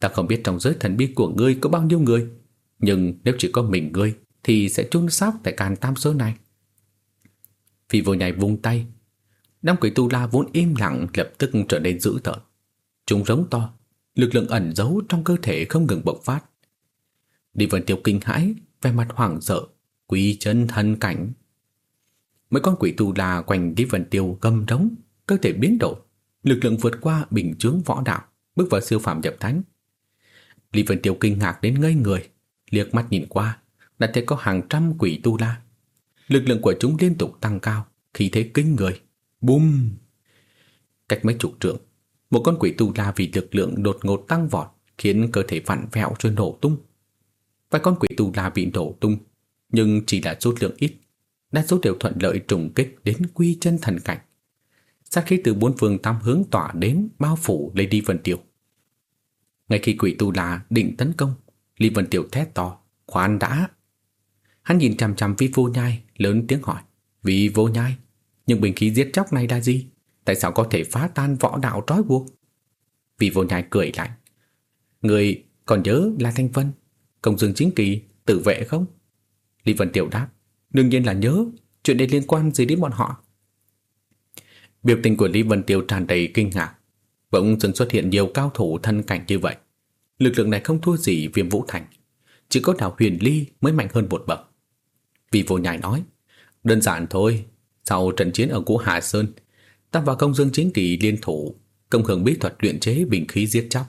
ta không biết trong giới thần bí của ngươi có bao nhiêu người, nhưng nếu chỉ có mình ngươi thì sẽ chôn xác tại càn tam số này. Phi vô nhảy vung tay, đám quỷ tu la vốn im lặng lập tức trở nên dữ tợn. Chúng rống to, lực lượng ẩn giấu trong cơ thể không ngừng bộc phát. Lý Vân Tiêu kinh hãi, vẻ mặt hoảng sợ, quý chân thân cảnh. Mấy con quỷ tu la quanh Lý Vân Tiêu gầm rống, cơ thể biến đổi, lực lượng vượt qua bình chướng võ đạo, bước vào siêu phàm nhập thánh. Lý Vân Tiêu kinh ngạc đến ngây người, liếc mắt nhìn qua, đã thấy có hàng trăm quỷ tu la. Lực lượng của chúng liên tục tăng cao, khí thế kinh người. Bùm! Cách mấy chục trượng, một con quỷ tu la vì lực lượng đột ngột tăng vọt khiến cơ thể vặn vẹo rồi nổ tung. Vài con quỷ tu la bị nổ tung, nhưng chỉ là số lượng ít. Đa số đều thuận lợi trùng kích đến quy chân thần cảnh. Sát khí từ bốn phương tam hướng tỏa đến bao phủ Lady Vân Tiêu. Ngay khi quỷ tu la định tấn công, Lý Vân Tiêu thét to, khoan đã. Hắn nhìn chằm chằm vi vô nhai, lớn tiếng hỏi, vi vô nhai, nhưng bình khí giết chóc này là gì? Tại sao có thể phá tan võ đạo trói buộc? Vi vô nhai cười lạnh. Người còn nhớ la Thanh Vân, công dương chính kỳ, tử vệ không? Lý Vân Tiểu đáp, đương nhiên là nhớ, chuyện này liên quan gì đến bọn họ? Biểu tình của Lý Vân Tiêu tràn đầy kinh ngạc, bỗng dưng xuất hiện nhiều cao thủ thân cảnh như vậy. Lực lượng này không thua gì viêm vũ thành, chỉ có đào huyền ly mới mạnh hơn một bậc. Vì vô nhai nói, đơn giản thôi, sau trận chiến ở Cũ Hà Sơn, ta và công dương chính kỳ liên thủ, công hưởng bí thuật luyện chế bình khí giết chóc,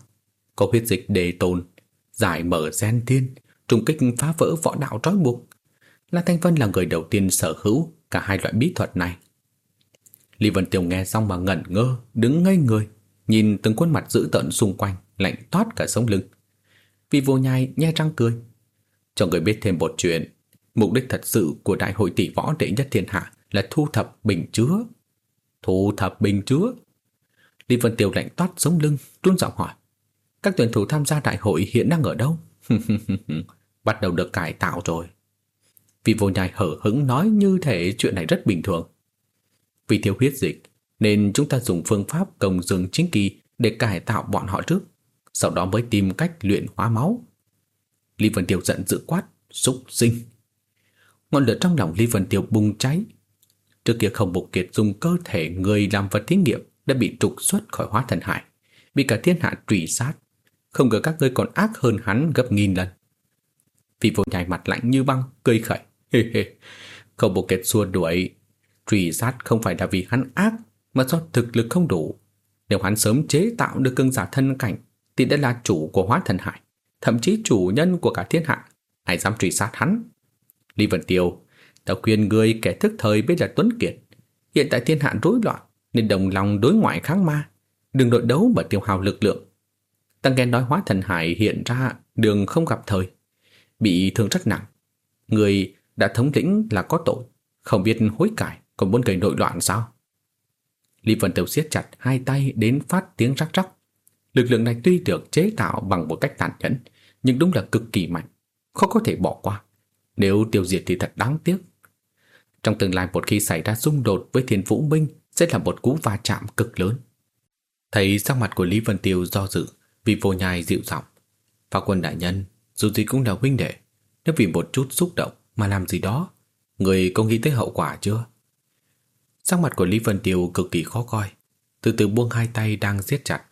có huyết dịch đề tồn, giải mở gen thiên, trùng kích phá vỡ võ đạo trói buộc. La Thanh Vân là người đầu tiên sở hữu cả hai loại bí thuật này. Lý Vân Tiêu nghe xong mà ngẩn ngơ, đứng ngây người, nhìn từng khuôn mặt dữ tợn xung quanh, lạnh toát cả sống lưng. Vì vô nhai nhe răng cười. Cho người biết thêm một chuyện, mục đích thật sự của đại hội tỷ võ đệ nhất thiên hạ là thu thập bình chứa. Thu thập bình chứa? Lý Vân Tiêu lạnh toát sống lưng, run giọng hỏi. Các tuyển thủ tham gia đại hội hiện đang ở đâu? Bắt đầu được cải tạo rồi. Vì vô nhai hở hứng nói như thể chuyện này rất bình thường. Vì thiếu huyết dịch, nên chúng ta dùng phương pháp công dương chính kỳ để cải tạo bọn họ trước, sau đó mới tìm cách luyện hóa máu. Lý Vân Tiêu giận dữ quát, xúc sinh. Ngọn lửa trong lòng Lý Vân Tiêu bùng cháy. Trước kia không bục kiệt dùng cơ thể người làm vật thí nghiệm đã bị trục xuất khỏi hóa thần hải, bị cả thiên hạ truy sát. Không ngờ các ngươi còn ác hơn hắn gấp nghìn lần. Vì vô nhai mặt lạnh như băng, cười khẩy. Không bộ kết xua đuổi Truy sát không phải là vì hắn ác, Mà do thực lực không đủ. Nếu hắn sớm chế tạo được cưng giả thân cảnh, Thì đã là chủ của hóa thần hải, Thậm chí chủ nhân của cả thiên hạ. Ai dám truy sát hắn? Lý Vân Tiêu Ta khuyên người kẻ thức thời bây là Tuấn Kiệt. Hiện tại thiên hạ rối loạn, Nên đồng lòng đối ngoại kháng ma. Đừng đội đấu mà tiêu hao lực lượng. Tăng nghe nói hóa thần hải hiện ra, Đường không gặp thời, Bị thương rất nặng. Người đã thống lĩnh là có tội, không biết hối cải, còn muốn gây nội loạn sao? Lý Vân Tiêu siết chặt hai tay đến phát tiếng rắc rắc. Lực lượng này tuy được chế tạo bằng một cách tàn nhẫn, nhưng đúng là cực kỳ mạnh, khó có thể bỏ qua. Nếu tiêu diệt thì thật đáng tiếc. Trong tương lai một khi xảy ra xung đột với Thiên Vũ Minh sẽ là một cú va chạm cực lớn. Thấy sắc mặt của Lý Vân Tiêu do dự vì vô nhai dịu giọng. Phá quân đại nhân, dù gì cũng là huynh đệ, nếu vì một chút xúc động mà làm gì đó. Người có nghĩ tới hậu quả chưa? Sắc mặt của Lý Vân Tiêu cực kỳ khó coi. Từ từ buông hai tay đang siết chặt.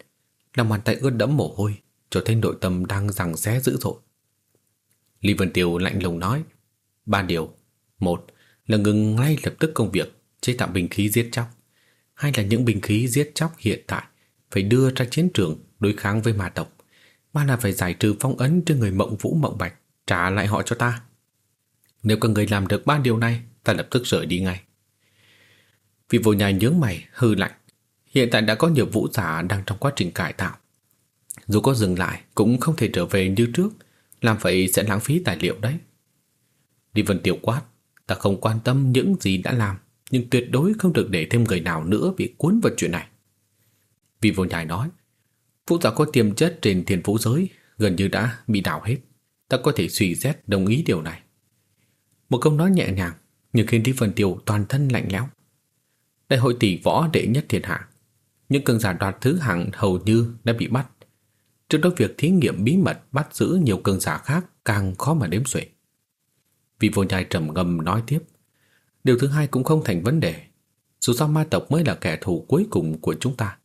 Lòng bàn tay ướt đẫm mồ hôi, trở thành nội tâm đang rằng xé dữ dội. Lý Vân Tiêu lạnh lùng nói. Ba điều. Một là ngừng ngay lập tức công việc chế tạo bình khí giết chóc. Hai là những bình khí giết chóc hiện tại phải đưa ra chiến trường đối kháng với ma tộc. Ba là phải giải trừ phong ấn cho người mộng vũ mộng bạch trả lại họ cho ta. Nếu các người làm được ba điều này, ta lập tức rời đi ngay. Vì vô nhà nhướng mày, hư lạnh. Hiện tại đã có nhiều vũ giả đang trong quá trình cải tạo. Dù có dừng lại, cũng không thể trở về như trước. Làm vậy sẽ lãng phí tài liệu đấy. Đi Vân Tiểu quát, ta không quan tâm những gì đã làm, nhưng tuyệt đối không được để thêm người nào nữa bị cuốn vào chuyện này. Vì vô nhai nói, vũ giả có tiềm chất trên thiên vũ giới gần như đã bị đảo hết. Ta có thể suy xét đồng ý điều này. Một câu nói nhẹ nhàng nhưng khiến Lý Vân Tiêu toàn thân lạnh lẽo. Đại hội tỷ võ đệ nhất thiên hạ, những cường giả đoạt thứ hạng hầu như đã bị bắt. Trước đó việc thí nghiệm bí mật bắt giữ nhiều cường giả khác càng khó mà đếm xuể. Vì vô nhai trầm ngâm nói tiếp, điều thứ hai cũng không thành vấn đề. Dù sao ma tộc mới là kẻ thù cuối cùng của chúng ta.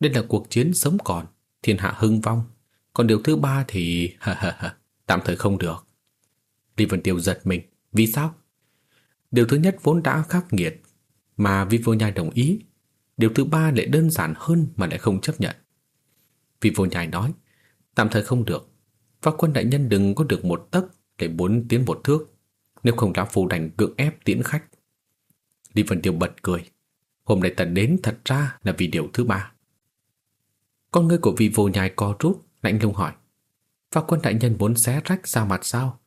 Đây là cuộc chiến sống còn, thiên hạ hưng vong. Còn điều thứ ba thì... tạm thời không được. Lý Vân Tiêu giật mình. Vì sao? Điều thứ nhất vốn đã khắc nghiệt mà Vi Vô Nhai đồng ý. Điều thứ ba lại đơn giản hơn mà lại không chấp nhận. Vi Vô Nhai nói, tạm thời không được. Và quân đại nhân đừng có được một tấc để muốn tiến một thước. Nếu không đã phù đành cưỡng ép tiễn khách. Lý Vân Tiêu bật cười. Hôm nay tận đến thật ra là vì điều thứ ba. Con ngươi của Vi Vô Nhai co rút, lạnh lùng hỏi. Và quân đại nhân muốn xé rách ra mặt sao?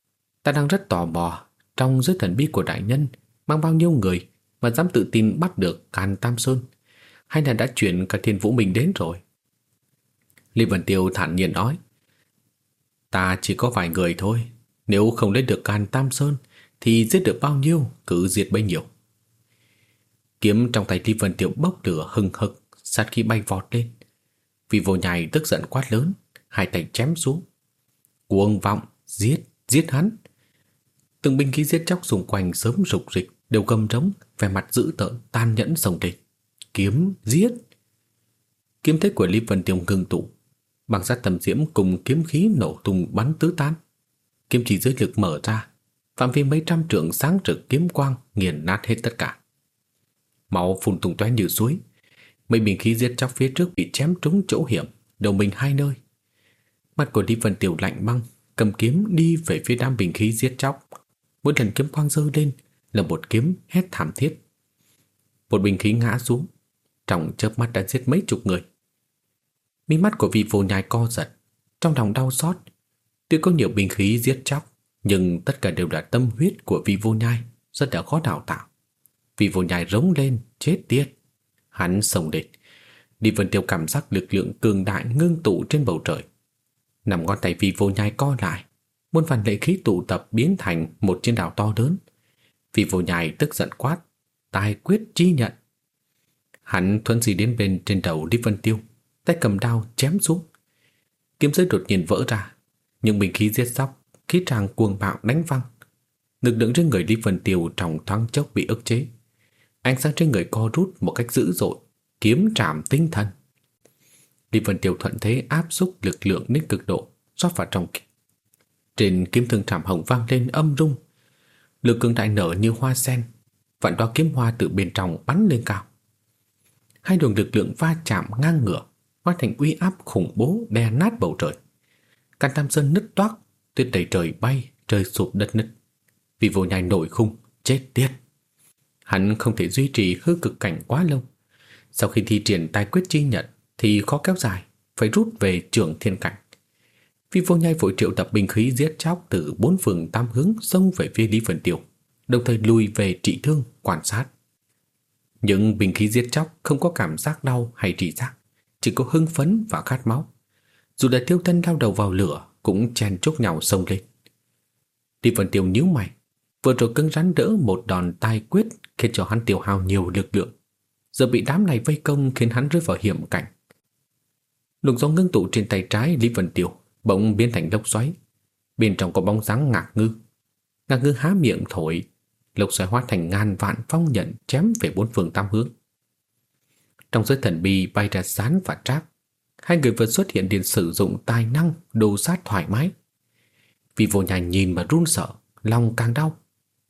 Ta đang rất tò mò trong giới thần bí của đại nhân, mang bao nhiêu người mà dám tự tin bắt được Càn Tam Sơn? Hay là đã chuyển cả thiên vũ mình đến rồi. Lý Vân Tiêu thản nhiên nói, Ta chỉ có vài người thôi. Nếu không lấy được Càn Tam Sơn, Thì giết được bao nhiêu, Cứ diệt bấy nhiêu. Kiếm trong tay Lý Vân Tiêu bốc lửa hừng hực, Sát khi bay vọt lên. Vì vô nhai tức giận quát lớn, Hai tay chém xuống. Cuồng vọng giết giết hắn. Từng binh khí giết chóc xung quanh sớm rục rịch đều cầm trống, vẻ mặt dữ tợn, tan nhẫn sồng địch. Kiếm, giết! Kiếm thế của Lý Vân Tiêu ngừng tụ. Bằng sát tầm diễm cùng kiếm khí nổ tung bắn tứ tán Kiếm chỉ dưới lực mở ra, phạm vi mấy trăm trượng sáng rực kiếm quang nghiền nát hết tất cả. Máu phun tung tóe như suối. Mấy binh khí giết chóc phía trước bị chém trúng chỗ hiểm, đầu mình hai nơi. Mặt của Lý Vân Tiêu lạnh băng, cầm kiếm đi về phía đám bình khí giết chóc, Mỗi lần kiếm quang dơ lên Là một kiếm hét thảm thiết. Một bình khí ngã xuống, Trong chớp mắt đã giết mấy chục người. Mí mắt của vị vô nhai co giật, Trong lòng đau xót. Tuy có nhiều bình khí giết chóc, Nhưng tất cả đều là tâm huyết của vị vô nhai, Rất là khó đào tạo. Vị vô nhai rống lên, chết tiệt. Hắn sồng đệt Đi vân tiêu cảm giác lực lượng cường đại ngưng tụ trên bầu trời. Nằm ngón tay vị vô nhai co lại Muôn phần lệ khí tụ tập biến thành một chiến đảo to lớn. Vị vô nhai tức giận quát, Tài quyết chi nhận? Hắn thuấn gì đến bên trên đầu Lý Vân Tiêu, Tay cầm đao chém xuống. Kiếm giới đột nhiên vỡ ra Nhưng bình khí giết sóc, Khí tràng cuồng bạo đánh văng. Lực lượng trên người Lý Vân Tiêu trong thoáng chốc bị ức chế. Ánh sáng trên người co rút một cách dữ dội, Kiếm trảm tinh thần. Lý Vân Tiêu thuận thế áp xúc lực lượng đến cực độ, rót vào trong trên kiếm thương trảm hồng vang lên âm rung Lực cường đại nở như hoa sen Vạn đoá kiếm hoa từ bên trong bắn lên cao Hai đường lực lượng va chạm ngang ngửa hóa thành uy áp khủng bố đè nát bầu trời. căn Tam Sơn nứt toác, tuyết đầy trời bay, trời sụp đất nứt. Vì vô nhai nổi khung, chết tiệt. Hắn không thể duy trì hư cực cảnh quá lâu. Sau khi thi triển tài quyết chi nhận thì khó kéo dài, phải rút về trường thiên cảnh. Phi vô nhai vội triệu tập binh khí giết chóc từ bốn phường tam hướng xông về phía Lý Vân Tiêu, đồng thời lùi về trị thương, quan sát. Những binh khí giết chóc không có cảm giác đau hay trị giác chỉ có hưng phấn và khát máu. Dù là tiêu thân lao đầu vào lửa, cũng chen chúc nhau xông lên. Lý Vân Tiêu nhíu mày, vừa rồi cứng rắn đỡ một đòn tai quyết khiến cho hắn tiêu hao nhiều lực lượng. Giờ bị đám này vây công khiến hắn rơi vào hiểm cảnh. Luồng gió ngưng tụ trên tay trái Lý Vân Tiêu bỗng biến thành lốc xoáy. Bên trong có bóng dáng ngạc ngư. Ngạc ngư há miệng thổi, lốc xoáy hóa thành ngàn vạn phong nhận chém về bốn phương tam hướng. Trong giới thần bi bay ra sán và trác Hai người vừa xuất hiện liền sử dụng tài năng đồ sát thoải mái Vì vô nhà nhìn mà run sợ Lòng càng đau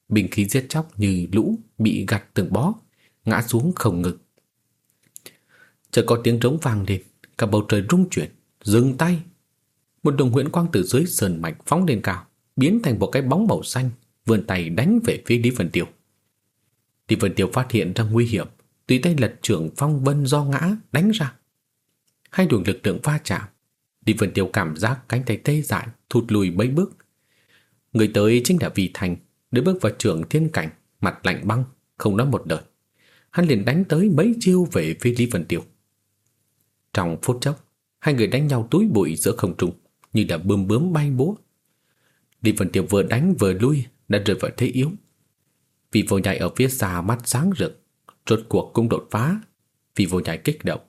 Bình khí giết chóc như lũ Bị gặt từng bó Ngã xuống không ngực Chợt có tiếng trống vang lên Cả bầu trời rung chuyển Dừng tay một đồng huyễn quang từ dưới sườn mạch phóng lên cao Biến thành một cái bóng màu xanh Vươn tay đánh về phía Lý Vân Tiêu Lý Vân Tiêu phát hiện ra nguy hiểm tùy tay lật trưởng phong vân do ngã đánh ra. Hai luồng lực lượng va chạm, lý Vân Tiêu cảm giác cánh tay tê dại, thụt lùi mấy bước. Người tới chính là vi Thành, đứa bước vào trường thiên cảnh, mặt lạnh băng, không nói một lời. Hắn liền đánh tới mấy chiêu về phía Lý Vân Tiêu. Trong phút chốc, hai người đánh nhau túi bụi giữa không trung, như là bươm bướm bay búa. Lý Vân Tiêu vừa đánh vừa lui, đã rơi vào thế yếu. Vị vô nhai ở phía xa mắt sáng rực, rốt cuộc cũng đột phá. Vì vô nhai kích động.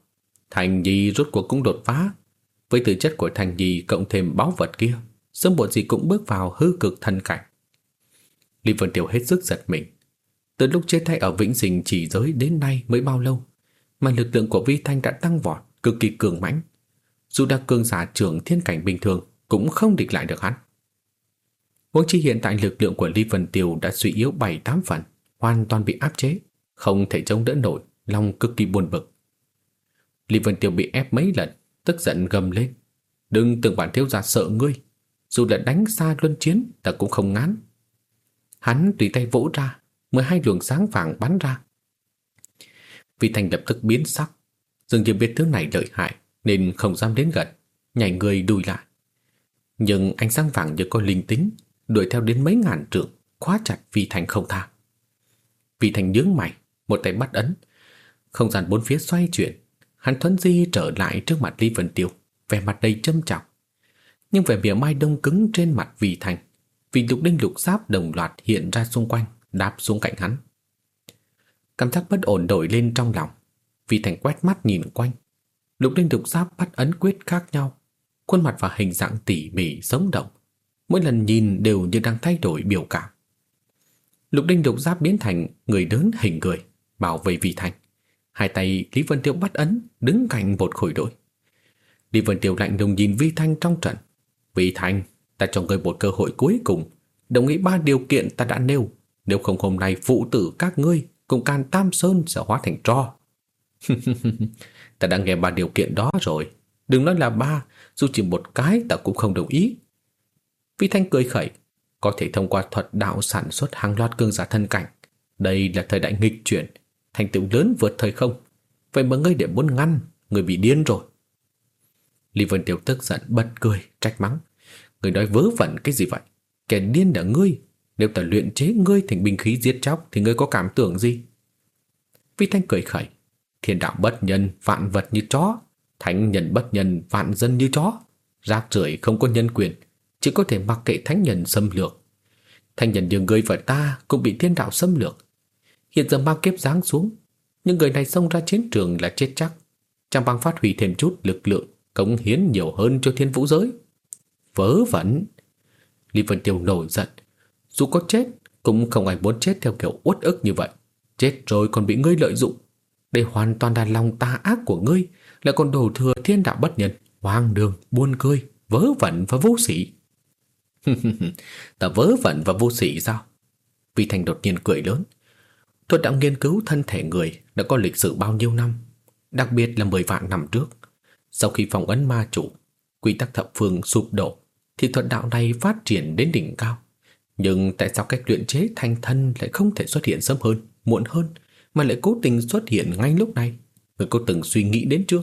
Thành Nhi rốt cuộc cũng đột phá. Với tư chất của Thành Nhi cộng thêm báu vật kia, sớm muộn gì cũng bước vào hư cực thân cảnh. Lý Vân Tiểu hết sức giật mình. Từ lúc chia tay ở Vĩnh Sinh chỉ giới đến nay mới bao lâu, mà lực lượng của Vi Thanh đã tăng vọt, cực kỳ cường mãnh. Dù đã cường giả trưởng thiên cảnh bình thường, cũng không địch lại được hắn. Huống chi hiện tại lực lượng của Lý Vân Tiêu đã suy yếu 7-8 phần, hoàn toàn bị áp chế không thể chống đỡ nổi, lòng cực kỳ buồn bực. Lý Vân Tiêu bị ép mấy lần, tức giận gầm lên. Đừng tưởng bản thiếu gia sợ ngươi, dù là đánh xa luân chiến, ta cũng không ngán. Hắn tùy tay vỗ ra, mười hai luồng sáng vàng bắn ra. Vị Thành lập tức biến sắc, dường như biết thứ này lợi hại nên không dám đến gần, nhảy người đùi lại. Nhưng ánh sáng vàng như có linh tính, đuổi theo đến mấy ngàn trượng, khóa chặt Vị Thành không tha. Vị Thành nhướng mày, một tay bắt ấn. Không gian bốn phía xoay chuyển, hắn thuấn di trở lại trước mặt Lý Vân Tiêu, vẻ mặt đầy châm trọng. Nhưng vẻ bìa mai đông cứng trên mặt Vì Thành, vì lục đinh lục giáp đồng loạt hiện ra xung quanh, đáp xuống cạnh hắn. Cảm giác bất ổn đổi lên trong lòng, Vì Thành quét mắt nhìn quanh. Lục đinh lục giáp bắt ấn quyết khác nhau, khuôn mặt và hình dạng tỉ mỉ sống động. Mỗi lần nhìn đều như đang thay đổi biểu cảm. Lục đinh lục giáp biến thành người lớn hình người bảo vệ vị thành. Hai tay Lý Vân Tiêu bắt ấn, đứng cạnh một khối đội. Lý Vân Tiêu lạnh lùng nhìn Vi Thanh trong trận. Vi Thanh, ta cho ngươi một cơ hội cuối cùng. Đồng ý ba điều kiện ta đã nêu. Nếu không hôm nay phụ tử các ngươi cùng can Tam Sơn sẽ hóa thành tro. ta đã nghe ba điều kiện đó rồi. Đừng nói là ba, dù chỉ một cái ta cũng không đồng ý. Vi Thanh cười khẩy. có thể thông qua thuật đạo sản xuất hàng loạt cương giả thân cảnh. Đây là thời đại nghịch chuyển, thành tựu lớn vượt thời không. Vậy mà ngươi để muốn ngăn, người bị điên rồi. Lý Vân Tiêu tức giận bật cười, trách mắng. Người nói vớ vẩn cái gì vậy? Kẻ điên là ngươi. Nếu ta luyện chế ngươi thành binh khí giết chóc thì ngươi có cảm tưởng gì? Vi Thanh cười khẩy. Thiên đạo bất nhân, vạn vật như chó. Thánh nhân bất nhân, vạn dân như chó. Rác rưởi không có nhân quyền, chỉ có thể mặc kệ thánh nhân xâm lược. Thánh nhân như ngươi và ta cũng bị thiên đạo xâm lược. Hiện giờ mang kiếp giáng xuống, những người này xông ra chiến trường là chết chắc. Chẳng bằng phát huy thêm chút lực lượng, cống hiến nhiều hơn cho thiên vũ giới. Vớ vẩn. Lý Vân Tiêu nổi giận. Dù có chết, cũng không ai muốn chết theo kiểu uất ức như vậy. Chết rồi còn bị ngươi lợi dụng. Đây hoàn toàn là lòng tà ác của ngươi, lại còn đổ thừa thiên đạo bất nhân, hoang đường, buôn cười, vớ vẩn và vô sĩ. ta vớ vẩn và vô sĩ sao? Vi Thành đột nhiên cười lớn. Thuật đạo nghiên cứu thân thể người đã có lịch sử bao nhiêu năm, đặc biệt là 10 vạn năm trước. Sau khi phong ấn ma chủ, quy tắc thập phương sụp đổ, thì thuật đạo này phát triển đến đỉnh cao. Nhưng tại sao cách luyện chế thanh thân lại không thể xuất hiện sớm hơn, muộn hơn, mà lại cố tình xuất hiện ngay lúc này? Người có từng suy nghĩ đến chưa?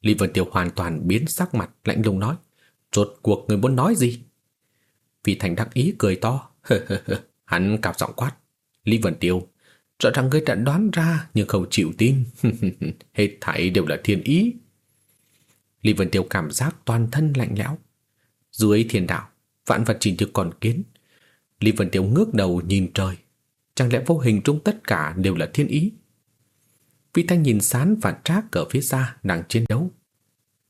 Lý Vân Tiêu hoàn toàn biến sắc mặt lạnh lùng nói. Rốt cuộc người muốn nói gì? Vì Thành đắc ý cười to. Hắn cào giọng quát. Lý Vân Tiêu, rõ ràng ngươi đã đoán ra nhưng không chịu tin. Hết thảy đều là thiên ý. Lý Vân Tiêu cảm giác toàn thân lạnh lẽo. Dưới thiên đạo, vạn vật chỉ như còn kiến. Lý Vân Tiêu ngước đầu nhìn trời. Chẳng lẽ vô hình trung tất cả đều là thiên ý? Vi Thanh nhìn sán và trác ở phía xa đang chiến đấu.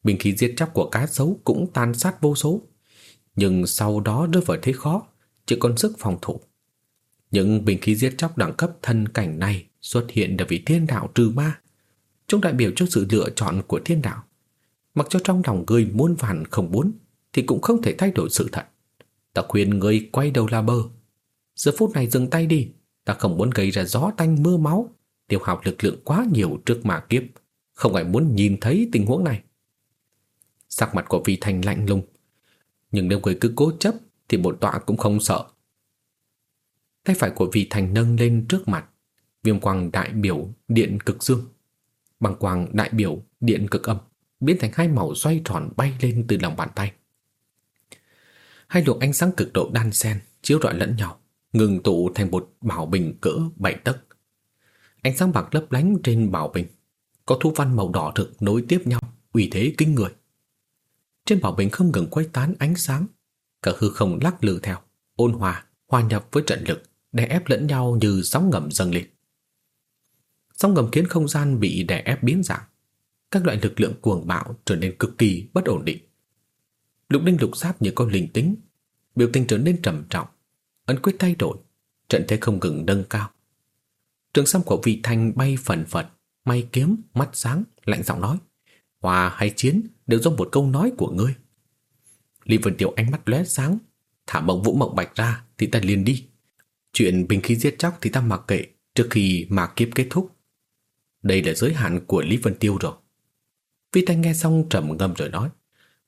Bình khí giết chóc của cá sấu cũng tan sát vô số. Nhưng sau đó rơi vào thế khó, chỉ còn sức phòng thủ. Những bình khí giết chóc đẳng cấp thân cảnh này xuất hiện là vì thiên đạo trừ ma. Chúng đại biểu cho sự lựa chọn của thiên đạo. Mặc cho trong lòng người muôn vàn không muốn, thì cũng không thể thay đổi sự thật. Ta khuyên người quay đầu la bơ. Giờ phút này dừng tay đi, ta không muốn gây ra gió tanh mưa máu, tiêu hao lực lượng quá nhiều trước mà kiếp. Không ai muốn nhìn thấy tình huống này. Sắc mặt của Vi thành lạnh lùng. Nhưng nếu người cứ cố chấp thì bổn tọa cũng không sợ. Tay phải của Vi thành nâng lên trước mặt, viêm quang đại biểu điện cực dương. Bằng quang đại biểu điện cực âm biến thành hai màu xoay tròn bay lên từ lòng bàn tay. Hai luồng ánh sáng cực độ đan xen chiếu rọi lẫn nhau, ngừng tụ thành một bảo bình cỡ bảy tấc. Ánh sáng bạc lấp lánh trên bảo bình, có thu văn màu đỏ thực nối tiếp nhau, uy thế kinh người. Trên bảo bình không ngừng quay tán ánh sáng, cả hư không lắc lư theo, ôn hòa, hòa nhập với trận lực, đè ép lẫn nhau như sóng ngầm dâng lên. Sóng ngầm khiến không gian bị đè ép biến dạng, các loại lực lượng cuồng bạo trở nên cực kỳ bất ổn định. Lục đinh lục giáp như có linh tính, biểu tình trở nên trầm trọng, ấn quyết thay đổi, trận thế không ngừng nâng cao. Trường xăm của vị thanh bay phần phật, may kiếm, mắt sáng, lạnh giọng nói. Hòa hay chiến đều do một câu nói của ngươi. Lý Vân Tiểu ánh mắt lóe sáng, thả mộng vũ mộng bạch ra thì ta liền đi. Chuyện bình khí giết chóc thì ta mặc kệ trước khi mà kiếp kết thúc. Đây là giới hạn của Lý Vân Tiêu rồi. Vi Thanh nghe xong trầm ngâm rồi nói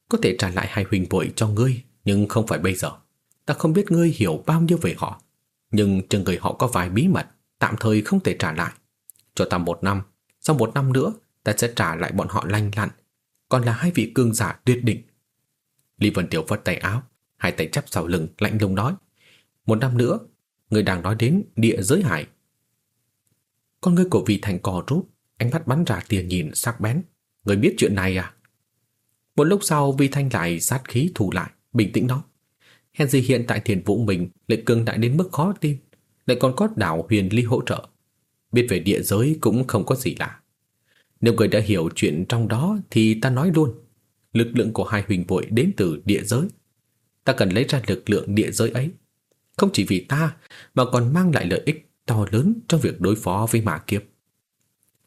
Có thể trả lại hai huynh vội cho ngươi Nhưng không phải bây giờ Ta không biết ngươi hiểu bao nhiêu về họ. Nhưng trên người họ có vài bí mật Tạm thời không thể trả lại. Cho ta một năm Sau một năm nữa ta sẽ trả lại bọn họ lanh lặn. Còn là hai vị cương giả tuyệt đỉnh. Lý Vân Tiểu vất tay áo Hai tay chắp sau lưng lạnh lùng nói Một năm nữa Người đang nói đến địa giới hải. Con ngươi của vị thành cò rút Ánh mắt bắn ra tiền nhìn sắc bén. Người biết chuyện này à? Một lúc sau Vi Thanh lại sát khí thủ lại, bình tĩnh nói. Henry hiện tại thiền vũ mình lại cường đại đến mức khó tin, lại còn có đảo huyền ly hỗ trợ. Biết về địa giới cũng không có gì lạ. Nếu người đã hiểu chuyện trong đó thì ta nói luôn. Lực lượng của hai huỳnh vội đến từ địa giới. Ta cần lấy ra lực lượng địa giới ấy. Không chỉ vì ta mà còn mang lại lợi ích to lớn trong việc đối phó với mã kiếp.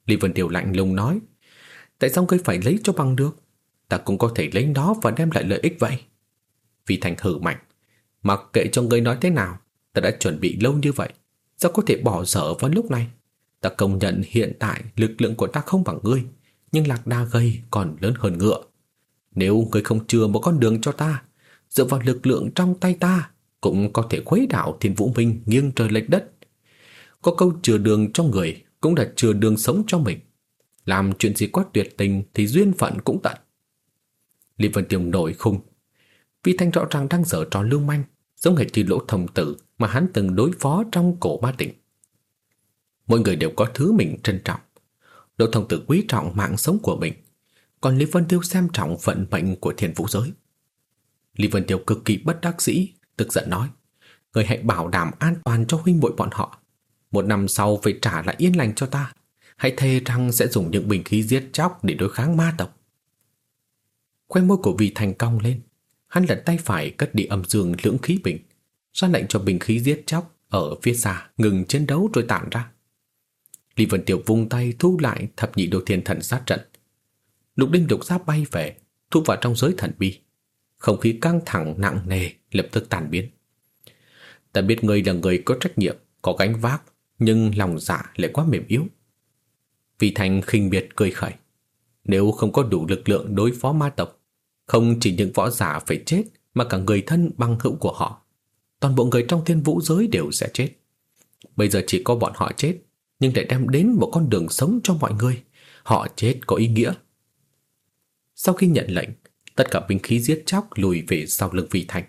Lý Vân Tiểu lạnh lùng nói Tại sao ngươi phải lấy cho bằng được Ta cũng có thể lấy nó và đem lại lợi ích vậy Vì thành hử mạnh Mặc kệ cho ngươi nói thế nào Ta đã chuẩn bị lâu như vậy Sao có thể bỏ dở vào lúc này Ta công nhận hiện tại lực lượng của ta không bằng ngươi Nhưng lạc đa gây còn lớn hơn ngựa Nếu ngươi không chừa một con đường cho ta Dựa vào lực lượng trong tay ta cũng có thể khuấy đảo thiên vũ minh nghiêng trời lệch đất. Có câu chừa đường cho người cũng là chừa đường sống cho mình. Làm chuyện gì quá tuyệt tình thì duyên phận cũng tận. Lý Vân tiểu nổi khung. Vi Thanh rõ ràng đang dở trò lưu manh, giống hệt như lỗ thông tử mà hắn từng đối phó trong cổ ma tỉnh. Mỗi người đều có thứ mình trân trọng. Lỗ thông tử quý trọng mạng sống của mình, còn Lý Vân Tiêu xem trọng vận mệnh của thiên vũ giới. Lý Vân Tiêu cực kỳ bất đắc dĩ, tức giận nói, người hãy bảo đảm an toàn cho huynh muội bọn họ. Một năm sau phải trả lại yên lành cho ta. Hãy thề rằng sẽ dùng những bình khí giết chóc để đối kháng ma tộc. Khoe môi của vị thành cong lên, hắn lật tay phải cất đi âm dương lưỡng khí bình, ra lệnh cho bình khí giết chóc ở phía xa ngừng chiến đấu rồi tản ra. Lý Vân Tiểu vung tay thu lại thập nhị đồ thiên thần sát trận. Lục đinh lục giáp bay về, thu vào trong giới thần bi. Không khí căng thẳng nặng nề lập tức tàn biến. Ta biết ngươi là người có trách nhiệm, có gánh vác, nhưng lòng dạ lại quá mềm yếu. Vì Thành khinh biệt cười khẩy. Nếu không có đủ lực lượng đối phó ma tộc, không chỉ những võ giả phải chết mà cả người thân băng hữu của họ. Toàn bộ người trong thiên vũ giới đều sẽ chết. Bây giờ chỉ có bọn họ chết, nhưng để đem đến một con đường sống cho mọi người. Họ chết có ý nghĩa. Sau khi nhận lệnh, tất cả binh khí giết chóc lùi về sau lưng vị thành.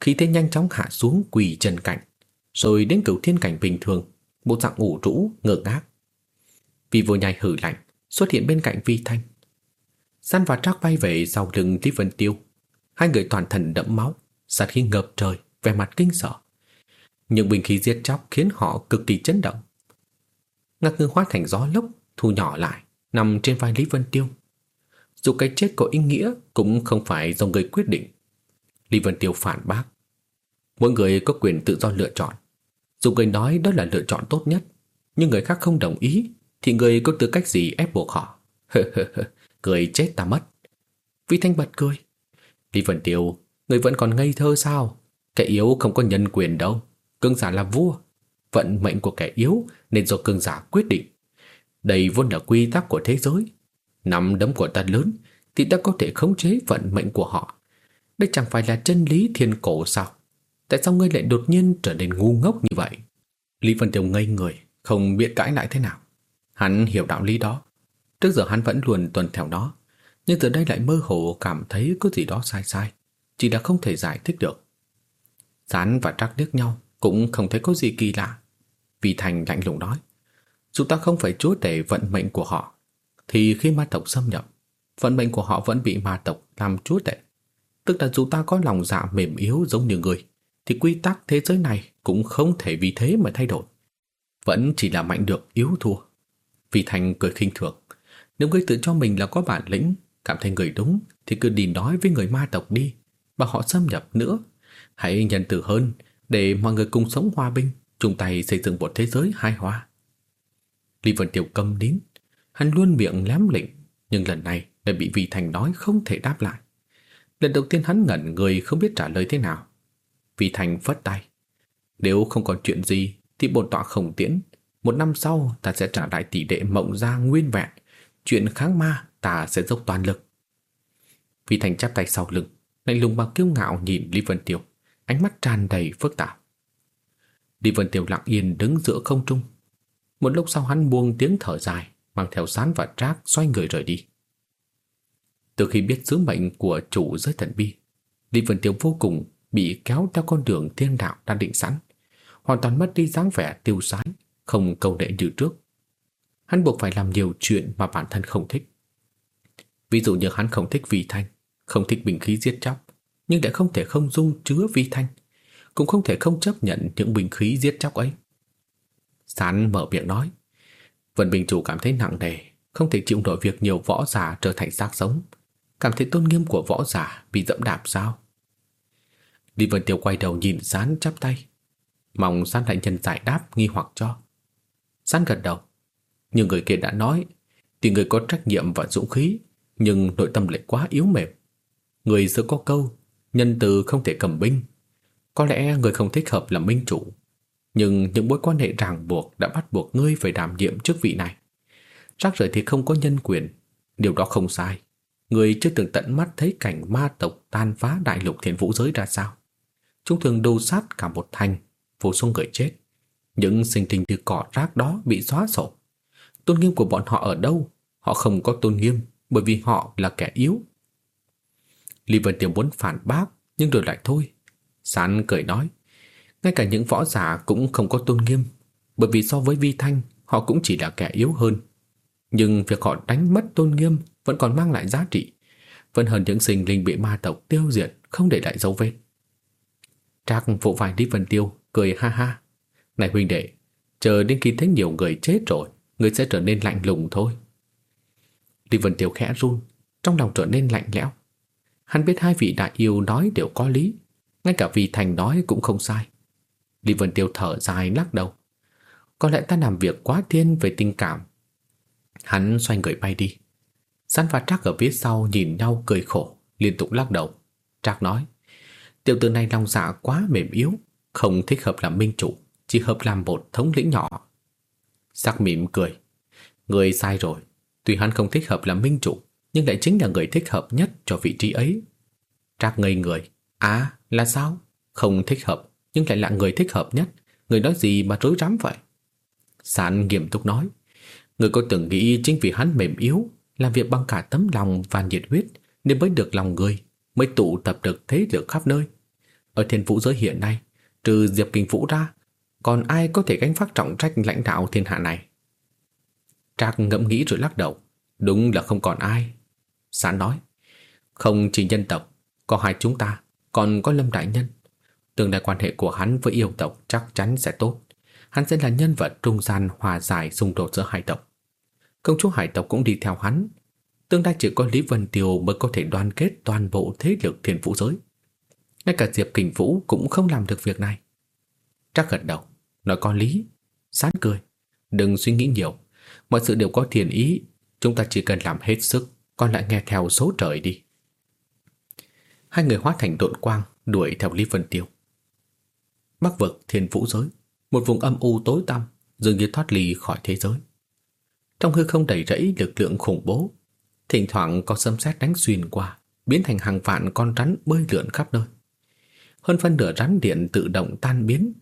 Khí thế nhanh chóng hạ xuống quỳ chân cảnh, rồi đến cửu thiên cảnh bình thường, bộ dạng ủ rũ, ngơ ngác. Vì vô nhai hử lạnh, xuất hiện bên cạnh vi thanh. San và Trác bay về sau lưng Lý Vân Tiêu. Hai người toàn thân đẫm máu, sát khí ngập trời, vẻ mặt kinh sợ. Những bình khí giết chóc khiến họ cực kỳ chấn động. Ngạc ngư hóa thành gió lốc, thu nhỏ lại, nằm trên vai Lý Vân Tiêu. Dù cái chết có ý nghĩa cũng không phải do người quyết định. Lý Vân Tiêu phản bác. Mỗi người có quyền tự do lựa chọn. Dù người nói đó là lựa chọn tốt nhất, nhưng người khác không đồng ý, thì người có tư cách gì ép buộc họ. cười chết ta mất. Vi Thanh bật cười. Lý Vân Tiêu, người vẫn còn ngây thơ sao? Kẻ yếu không có nhân quyền đâu. Cương giả là vua. Vận mệnh của kẻ yếu nên do cương giả quyết định. Đây vốn là quy tắc của thế giới. Nắm đấm của ta lớn thì ta có thể khống chế vận mệnh của họ. Đây chẳng phải là chân lý thiên cổ sao? Tại sao ngươi lại đột nhiên trở nên ngu ngốc như vậy? Lý Vân Tiêu ngây người, không biết cãi lại thế nào. Hắn hiểu đạo lý đó. Trước giờ hắn vẫn luôn tuần theo nó, nhưng từ đây lại mơ hồ cảm thấy có gì đó sai sai, chỉ là không thể giải thích được. gián và Trác liếc nhau, cũng không thấy có gì kỳ lạ. Vì Thành lạnh lùng nói, dù ta không phải chúa tể vận mệnh của họ, thì khi ma tộc xâm nhập, vận mệnh của họ vẫn bị ma tộc làm chúa tể. Tức là dù ta có lòng dạ mềm yếu giống như người, thì quy tắc thế giới này cũng không thể vì thế mà thay đổi. Vẫn chỉ là mạnh được yếu thua. Vì Thành cười khinh thường. Nếu ngươi tự cho mình là có bản lĩnh, cảm thấy người đúng, thì cứ đi nói với người ma tộc đi, bảo họ xâm nhập nữa. Hãy nhân từ hơn, để mọi người cùng sống hòa bình, chung tay xây dựng một thế giới hài hòa. Lý Vân Tiểu cầm nín, hắn luôn miệng lém lĩnh, nhưng lần này lại bị Vi Thành nói không thể đáp lại. Lần đầu tiên hắn ngẩn người không biết trả lời thế nào. Vi Thành phất tay. Nếu không còn chuyện gì thì bổn tọa không tiễn. Một năm sau ta sẽ trả lại tỷ đệ mộng ra nguyên vẹn. Chuyện kháng ma ta sẽ dốc toàn lực. Vi Thành chắp tay sau lưng, lạnh lùng bằng kiêu ngạo nhìn Lý Vân Tiêu, ánh mắt tràn đầy phức tạp. Lý Vân Tiêu lặng yên đứng giữa không trung. Một lúc sau hắn buông tiếng thở dài, mang theo sán và trác xoay người rời đi. Từ khi biết sứ mệnh của chủ giới thần bi, Lý Vân Tiêu vô cùng bị kéo theo con đường thiên đạo đã định sẵn, hoàn toàn mất đi dáng vẻ tiêu sái, không cầu nệ như trước. Hắn buộc phải làm nhiều chuyện mà bản thân không thích. Ví dụ như hắn không thích vi thanh, không thích bình khí giết chóc, nhưng lại không thể không dung chứa vi thanh, cũng không thể không chấp nhận những bình khí giết chóc ấy. Sán mở miệng nói, Vân Bình Chủ cảm thấy nặng nề, không thể chịu nổi việc nhiều võ giả trở thành xác sống, cảm thấy tôn nghiêm của võ giả bị dẫm đạp sao? Lý Vân Tiêu quay đầu nhìn Sán chắp tay, mong Sán đại nhân giải đáp nghi hoặc cho. Sán gật đầu, nhưng người kia đã nói, thì người có trách nhiệm và dũng khí, nhưng nội tâm lại quá yếu mềm. Người xưa có câu, nhân từ không thể cầm binh. Có lẽ người không thích hợp làm minh chủ, nhưng những mối quan hệ ràng buộc đã bắt buộc ngươi phải đảm nhiệm chức vị này. Rác rời thì không có nhân quyền, điều đó không sai. Người chưa từng tận mắt thấy cảnh ma tộc tan phá đại lục thiên vũ giới ra sao. chúng thường đô sát cả một thành, phủ xuống người chết. Những sinh tình từ cỏ rác đó bị xóa sổ. Tôn nghiêm của bọn họ ở đâu? Họ không có tôn nghiêm bởi vì họ là kẻ yếu. Lý Vân Tiêu muốn phản bác nhưng rồi lại thôi. Sán cười nói, ngay cả những võ giả cũng không có tôn nghiêm bởi vì so với Vi Thanh họ cũng chỉ là kẻ yếu hơn. Nhưng việc họ đánh mất tôn nghiêm vẫn còn mang lại giá trị, vẫn hơn những sinh linh bị ma tộc tiêu diệt không để lại dấu vết. Trác vỗ vai Lý Vân Tiêu, cười ha ha. Này huynh đệ, chờ đến khi thấy nhiều người chết rồi, người sẽ trở nên lạnh lùng thôi. Lý Vân Tiêu khẽ run, trong lòng trở nên lạnh lẽo. Hắn biết hai vị đại yêu nói đều có lý, ngay cả vị thành nói cũng không sai. Lý Vân Tiêu thở dài lắc đầu. Có lẽ ta làm việc quá thiên về tình cảm. Hắn xoay người bay đi. Săn và Trác ở phía sau nhìn nhau cười khổ, liên tục lắc đầu. Trác nói, tiểu tử này lòng dạ quá mềm yếu, không thích hợp làm minh chủ, chỉ hợp làm một thống lĩnh nhỏ. Sắc mỉm cười, người sai rồi, tuy hắn không thích hợp làm minh chủ, nhưng lại chính là người thích hợp nhất cho vị trí ấy. Trác ngây người, à là sao? Không thích hợp, nhưng lại là người thích hợp nhất, người nói gì mà rối rắm vậy? Sán nghiêm túc nói, người có từng nghĩ chính vì hắn mềm yếu, làm việc bằng cả tấm lòng và nhiệt huyết nên mới được lòng người, mới tụ tập được thế lực khắp nơi. Ở thiên vũ giới hiện nay, trừ Diệp Kinh Vũ ra, còn ai có thể gánh phát trọng trách lãnh đạo thiên hạ này? Trác ngẫm nghĩ rồi lắc đầu, đúng là không còn ai. Sán nói, không chỉ nhân tộc, có hai chúng ta, còn có Lâm Đại Nhân. Tương lai quan hệ của hắn với yêu tộc chắc chắn sẽ tốt. Hắn sẽ là nhân vật trung gian hòa giải xung đột giữa hai tộc. Công chúa hải tộc cũng đi theo hắn. Tương lai chỉ có Lý Vân Tiêu mới có thể đoàn kết toàn bộ thế lực thiên vũ giới. Ngay cả Diệp Kình Vũ cũng không làm được việc này. Trác gật đầu, nói có lý. Sán cười. Đừng suy nghĩ nhiều. Mọi sự đều có thiền ý. Chúng ta chỉ cần làm hết sức, còn lại nghe theo số trời đi. Hai người hóa thành độn quang, đuổi theo Lý Vân Tiêu. Bắc vực thiên vũ giới, một vùng âm u tối tăm, dường như thoát ly khỏi thế giới. Trong hư không đầy rẫy lực lượng khủng bố, thỉnh thoảng có sấm sét đánh xuyên qua, biến thành hàng vạn con rắn bơi lượn khắp nơi. Hơn phân nửa rắn điện tự động tan biến,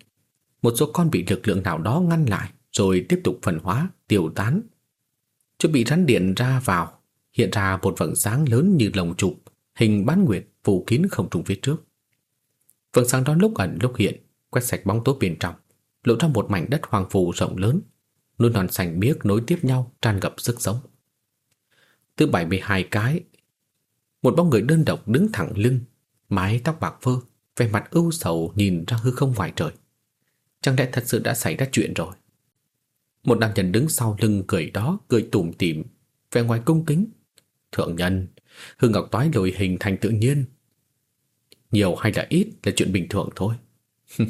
một số con bị lực lượng nào đó ngăn lại, rồi tiếp tục phân hóa, tiêu tán. Chuẩn bị rắn điện ra vào, hiện ra một vầng sáng lớn như lồng trục, hình bán nguyệt phủ kín không trung phía trước. Vầng sáng đó lúc ẩn lúc hiện, quét sạch bóng tối bên trong, lộ ra một mảnh đất hoang phù rộng lớn, núi non xanh biếc nối tiếp nhau tràn ngập sức sống. Từ 72 cái, một bóng người đơn độc đứng thẳng lưng, mái tóc bạc phơ, vẻ mặt ưu sầu nhìn ra hư không ngoài trời. Chẳng lẽ thật sự đã xảy ra chuyện rồi? Một nam nhân đứng sau lưng cười đó, cười tủm tỉm, vẻ ngoài cung kính. Thượng nhân, hương ngọc toái lồi hình thành tự nhiên. Nhiều hay là ít là chuyện bình thường thôi.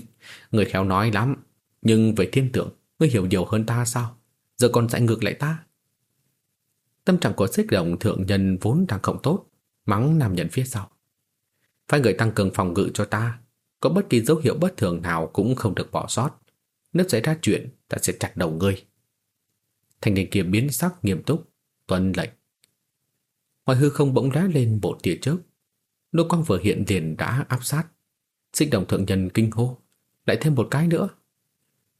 người khéo nói lắm, nhưng về thiên tượng, Ngươi hiểu nhiều hơn ta sao Giờ còn dạy ngược lại ta Tâm trạng của xích đồng thượng nhân vốn đang không tốt Mắng nam nhân phía sau Phải người tăng cường phòng ngự cho ta có bất kỳ dấu hiệu bất thường nào Cũng không được bỏ sót Nếu xảy ra chuyện ta sẽ chặt đầu ngươi Thành niên kia biến sắc nghiêm túc Tuân lệnh Ngoài hư không bỗng lóe lên bộ tia chớp Lô quang vừa hiện liền đã áp sát Xích đồng thượng nhân kinh hô Lại thêm một cái nữa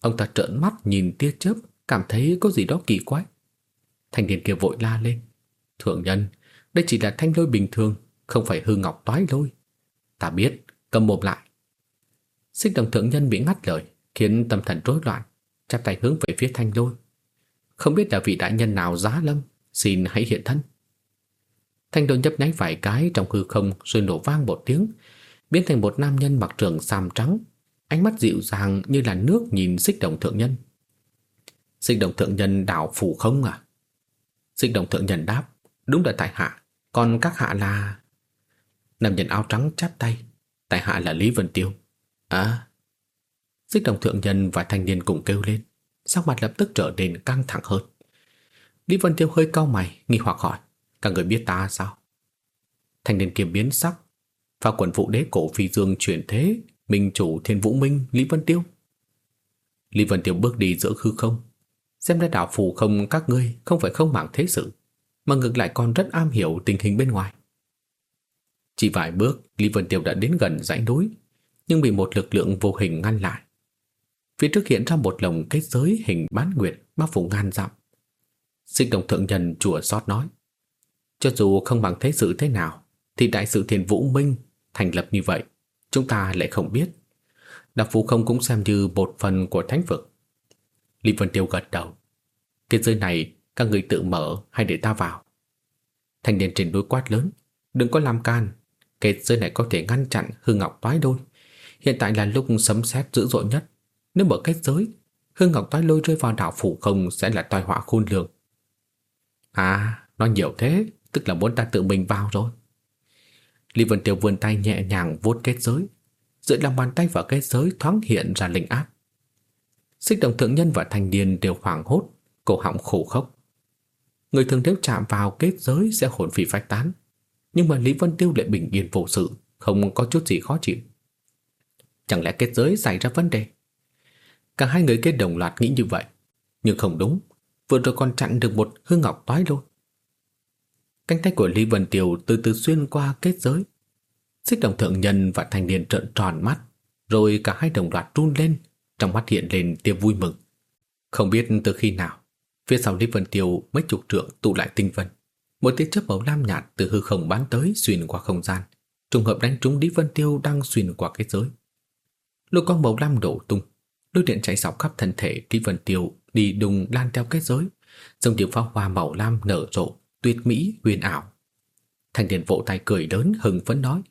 Ông ta trợn mắt nhìn tia chớp, cảm thấy có gì đó kỳ quái. thành niên kia vội la lên. Thượng nhân, đây chỉ là thanh lôi bình thường, không phải hư ngọc toái lôi. Ta biết, cầm mồm lại. Xích đồng thượng nhân bị ngắt lời, khiến tâm thần rối loạn, chắp tay hướng về phía thanh lôi. Không biết là vị đại nhân nào giá lâm, xin hãy hiện thân. Thanh lôi nhấp nháy vài cái trong hư không rồi nổ vang một tiếng, biến thành một nam nhân mặc trường sam trắng, ánh mắt dịu dàng như là nước nhìn xích đồng thượng nhân. Xích đồng thượng nhân đảo phủ không à? Xích đồng thượng nhân đáp, đúng là tại hạ, còn các hạ là... Nam nhân áo trắng chắp tay, tại hạ là Lý Vân Tiêu. À... Dích đồng thượng nhân và thanh niên cùng kêu lên, sắc mặt lập tức trở nên căng thẳng hơn. Lý Vân Tiêu hơi cau mày, nghi hoặc hỏi, các người biết ta sao? Thanh niên kiềm biến sắc, Và quần vụ đế cổ phi dương chuyển thế Minh chủ Thiên Vũ Minh, Lý Vân Tiêu. Lý Vân Tiêu bước đi giữa hư không. Xem ra đảo phù không các ngươi không phải không mảng thế sự, mà ngược lại còn rất am hiểu tình hình bên ngoài. Chỉ vài bước, Lý Vân Tiêu đã đến gần dãy núi nhưng bị một lực lượng vô hình ngăn lại. Phía trước hiện ra một lồng kết giới hình bán nguyệt bao phủ ngàn dặm. Sinh đồng thượng nhân chùa xót nói, cho dù không bằng thế sự thế nào, thì đại sự thiền vũ minh thành lập như vậy, chúng ta lại không biết. Đặc phú không cũng xem như một phần của thánh vực. Lý Vân Tiêu gật đầu. Kết giới này các người tự mở hay để ta vào? thành niên trên đối quát lớn, đừng có làm can. Kết giới này có thể ngăn chặn hư ngọc toái đôi. Hiện tại là lúc sấm sét dữ dội nhất. Nếu mở kết giới, Hương ngọc toái lôi rơi vào đảo phủ không sẽ là tai họa khôn lường. À, nó nhiều thế, tức là muốn ta tự mình vào rồi. Lý Vân Tiêu vươn tay nhẹ nhàng vuốt kết giới, giữa lòng bàn tay và kết giới thoáng hiện ra linh áp. Xích đồng thượng nhân và thanh niên đều hoảng hốt, cổ họng khổ khốc. Người thường nếu chạm vào kết giới sẽ hồn phi phách tán, nhưng mà Lý Vân Tiêu lại bình yên vô sự, không có chút gì khó chịu. Chẳng lẽ kết giới xảy ra vấn đề? Cả hai người kết đồng loạt nghĩ như vậy, nhưng không đúng, vừa rồi còn chặn được một hương ngọc toái luôn. Cánh tay của Lý Vân Tiêu từ từ xuyên qua kết giới. Xích đồng thượng nhân và thanh niên trợn tròn mắt, rồi cả hai đồng loạt run lên, trong mắt hiện lên tia vui mừng. Không biết từ khi nào, phía sau Lý Vân Tiêu mấy chục trượng tụ lại tinh vân. Một tia chớp màu lam nhạt từ hư không bắn tới xuyên qua không gian, trùng hợp đánh trúng Lý Vân Tiêu đang xuyên qua kết giới. Lôi quang màu lam đổ tung, lôi điện chạy dọc khắp thân thể Lý Vân Tiêu đi đùng lan theo kết giới, giống như pháo hoa màu lam nở rộ, tuyệt mỹ huyền ảo. Thanh niên vỗ tay cười lớn hừng phấn nói,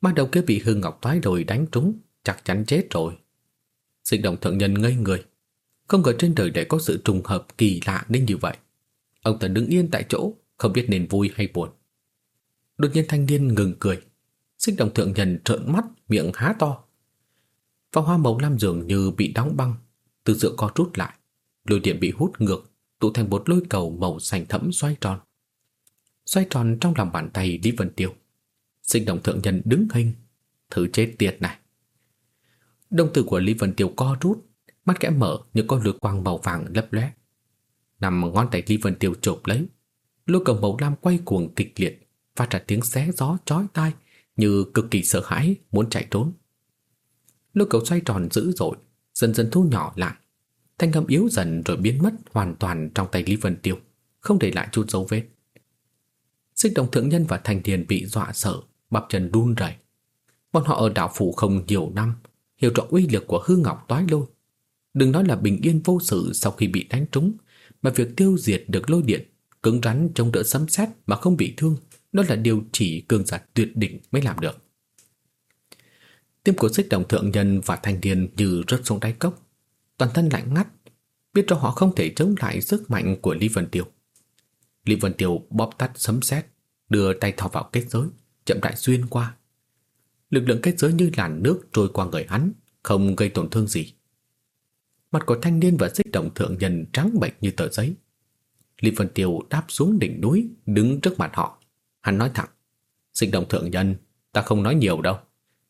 ban đầu kia bị hưng ngọc toái rồi đánh trúng, chắc chắn chết rồi. Sinh động thượng nhân ngây người, không ngờ trên đời lại có sự trùng hợp kỳ lạ đến như vậy. Ông ta đứng yên tại chỗ, không biết nên vui hay buồn. Đột nhiên thanh niên ngừng cười, sinh động thượng nhân trợn mắt, miệng há to và hoa màu lam dường như bị đóng băng, từ giữa co rút lại, lôi điện bị hút ngược, tụ thành một lôi cầu màu xanh thẫm xoay tròn xoay tròn trong lòng bàn tay Lý Vân Tiêu. Sinh động thượng nhân đứng hình, thử chết tiệt này. Đồng tử của Lý Vân Tiêu co rút, mắt kẽ mở như có lưỡi quang màu vàng lấp lóe. Nằm ngón tay Lý Vân Tiêu chộp lấy, lôi cầu màu lam quay cuồng kịch liệt, phát ra tiếng xé gió chói tai như cực kỳ sợ hãi muốn chạy trốn. Lôi cầu xoay tròn dữ dội, dần dần thu nhỏ lại, thanh âm yếu dần rồi biến mất hoàn toàn trong tay Lý Vân Tiêu, không để lại chút dấu vết. Xích đồng thượng nhân và thành thiền bị dọa sợ, bắp chân đun rẩy. Bọn họ ở đảo phủ không nhiều năm, hiểu rõ uy lực của hư ngọc toái lôi. Đừng nói là bình yên vô sự sau khi bị đánh trúng, mà việc tiêu diệt được lôi điện, cứng rắn chống đỡ sấm sét mà không bị thương, đó là điều chỉ cường giả tuyệt đỉnh mới làm được. Tim của xích đồng thượng nhân và thanh niên như rớt xuống đáy cốc, toàn thân lạnh ngắt, biết rõ họ không thể chống lại sức mạnh của Lý Vân Tiêu. Lý Vân Tiêu bóp tắt sấm sét, đưa tay thò vào kết giới, chậm rãi xuyên qua. Lực lượng kết giới như làn nước trôi qua người hắn, không gây tổn thương gì. Mặt của thanh niên và xích động thượng nhân trắng bệch như tờ giấy. Lý Vân Tiêu đáp xuống đỉnh núi, đứng trước mặt họ. Hắn nói thẳng, xích động thượng nhân, ta không nói nhiều đâu.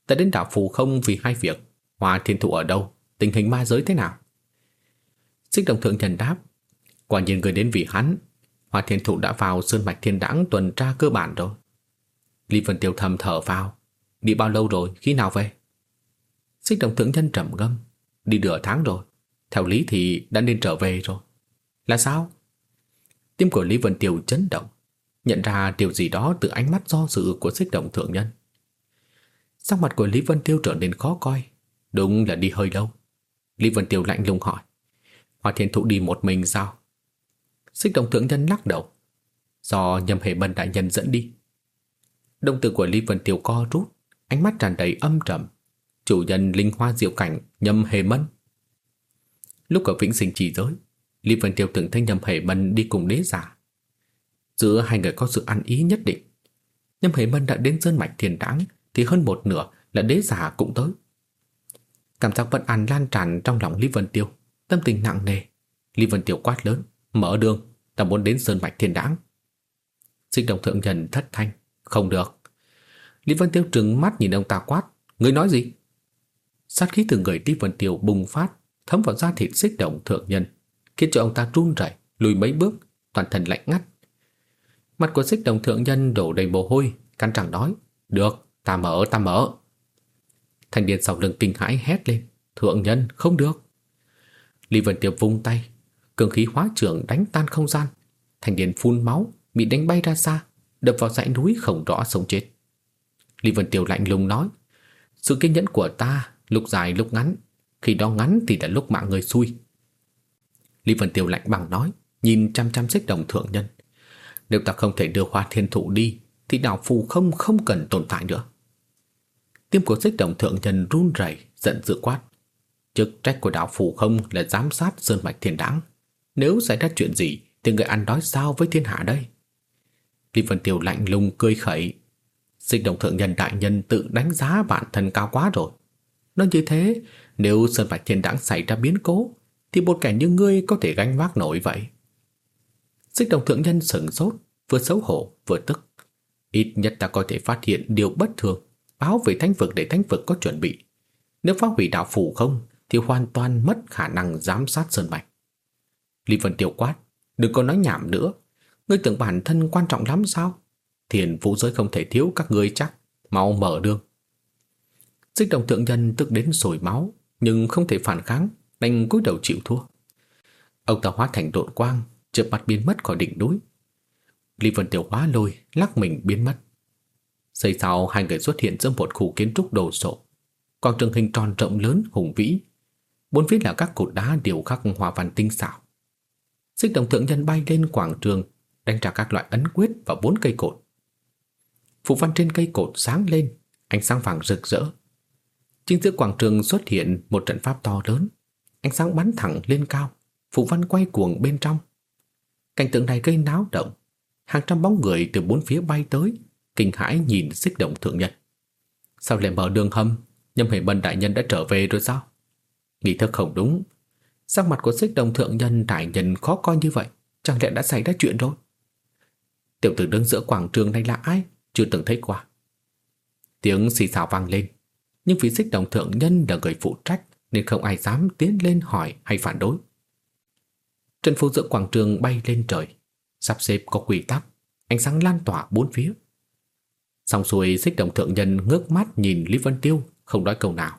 Ta đến đảo phù không vì hai việc, hòa thiên thụ ở đâu, tình hình ma giới thế nào. Xích động thượng nhân đáp, quả nhiên người đến vì hắn Hoa Thiên Thụ đã vào Sơn Mạch Thiên Đãng tuần tra cơ bản rồi. Lý Vân Tiêu thầm thở vào. Đi bao lâu rồi, khi nào về? Xích đồng thượng nhân trầm ngâm. Đi nửa tháng rồi. Theo lý thì đã nên trở về rồi. Là sao? Tim của Lý Vân Tiêu chấn động. Nhận ra điều gì đó từ ánh mắt do dự của xích đồng thượng nhân. Sắc mặt của Lý Vân Tiêu trở nên khó coi. Đúng là đi hơi lâu. Lý Vân Tiêu lạnh lùng hỏi. Hoa Thiên Thụ đi một mình sao? Xích đồng thượng nhân lắc đầu, Do nhầm hề bần đại nhân dẫn đi Đồng tử của Lý Vân Tiêu co rút, Ánh mắt tràn đầy âm trầm Chủ nhân linh hoa diệu cảnh Nhâm hề mân Lúc ở vĩnh sinh chỉ giới, Lý Vân Tiêu từng thấy nhâm hề mân đi cùng đế giả Giữa hai người có sự ăn ý nhất định Nhâm hề mân đã đến sơn mạch thiền đáng thì hơn một nửa là đế giả cũng tới Cảm giác bất an lan tràn trong lòng Lý Vân Tiêu Tâm tình nặng nề Lý Vân Tiêu quát lớn Mở đường, ta muốn đến Sơn Mạch Thiên Đãng. Sinh đồng thượng nhân thất thanh. Không được. Lý Vân Tiêu trừng mắt nhìn ông ta quát. người nói gì? Sát khí từ người Lý Vân Tiêu bùng phát, thấm vào da thịt xích động thượng nhân, khiến cho ông ta run rẩy, lùi mấy bước, toàn thân lạnh ngắt. Mặt của xích đồng thượng nhân đổ đầy mồ hôi, cắn răng nói. Được, ta mở, ta mở. Thành niên sau lưng kinh hãi hét lên. Thượng nhân không được. Lý Vân Tiệp vung tay. Cường khí hóa trưởng đánh tan không gian. Thành niên phun máu Bị đánh bay ra xa Đập vào dãy núi không rõ sống chết. Lý Vân Tiệp lạnh lùng nói Sự kiên nhẫn của ta lúc dài lúc ngắn Khi đó ngắn thì đã lúc mạng người xui. Lý Vân Tiệp lạnh bằng nói Nhìn chăm chăm xích đồng thượng nhân. Nếu ta không thể đưa hoa thiên thụ đi Thì đạo phù không không cần tồn tại nữa. Tim của xích đồng thượng nhân run rẩy, Giận dữ quát. Chức trách của đạo phù không là giám sát Sơn Mạch Thiên Đáng Nếu xảy ra chuyện gì Thì người ăn đói sao với thiên hạ đây? Lý Vân Tiêu lạnh lùng cười khẩy. Xích đồng thượng nhân đại nhân tự đánh giá bản thân cao quá rồi. Nói như thế, Nếu Sơn Mạch Thiên Đáng xảy ra biến cố, Thì một kẻ như ngươi có thể gánh vác nổi vậy? Xích đồng thượng nhân sửng sốt, Vừa xấu hổ, vừa tức. Ít nhất ta có thể phát hiện điều bất thường. Báo về thánh vực để thánh vực có chuẩn bị. Nếu phá hủy đạo phủ không, Thì hoàn toàn mất khả năng giám sát Sơn Mạch. Lý Vân Tiêu quát, Đừng có nói nhảm nữa. Ngươi tưởng bản thân quan trọng lắm sao? Thiền vũ giới không thể thiếu các ngươi chắc. Mau mở đường. Xích đồng thượng nhân tức đến sồi máu, Nhưng không thể phản kháng, Đành cúi đầu chịu thua. Ông ta hóa thành độn quang chợt mặt biến mất khỏi đỉnh núi. Lý Vân Tiểu hóa lôi, Lắc mình biến mất. Xây sau hai người xuất hiện giữa một khu kiến trúc đồ sộ. Quảng trường hình tròn rộng lớn, hùng vĩ. Bốn phía là các cột đá đều khắc hòa văn tinh xảo. Xích đồng thượng nhân bay lên quảng trường, Đánh trả các loại ấn quyết và bốn cây cột. Phụ văn trên cây cột sáng lên, Ánh sáng vàng rực rỡ. Chính giữa quảng trường xuất hiện một trận pháp to lớn, Ánh sáng bắn thẳng lên cao, Phụ văn quay cuồng bên trong. Cảnh tượng này gây náo động. Hàng trăm bóng người từ bốn phía bay tới Kinh hãi nhìn xích động thượng nhân. Sao lại mở đường hầm? Nhâm hệ Bân đại nhân đã trở về rồi sao? Nghĩ thức không đúng. Sắc mặt của xích đồng thượng nhân đại nhân khó coi như vậy, Chẳng lẽ đã xảy ra chuyện rồi? Tiểu tử đứng giữa quảng trường này là ai? Chưa từng thấy qua. Tiếng xì xào vang lên, Nhưng vì xích đồng thượng nhân là người phụ trách Nên không ai dám tiến lên hỏi hay phản đối. Trần phố giữa quảng trường bay lên trời, Sắp xếp có quy tắc, Ánh sáng lan tỏa bốn phía. Xong xuôi, xích đồng thượng nhân ngước mắt nhìn Lý Vân Tiêu, Không nói câu nào.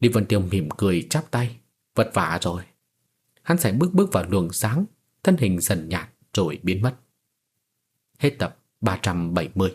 Lý Vân Tiêu mỉm cười chắp tay, Vất vả rồi. Hắn sẽ bước bước vào luồng sáng, Thân hình dần nhạt rồi biến mất. Hết tập 370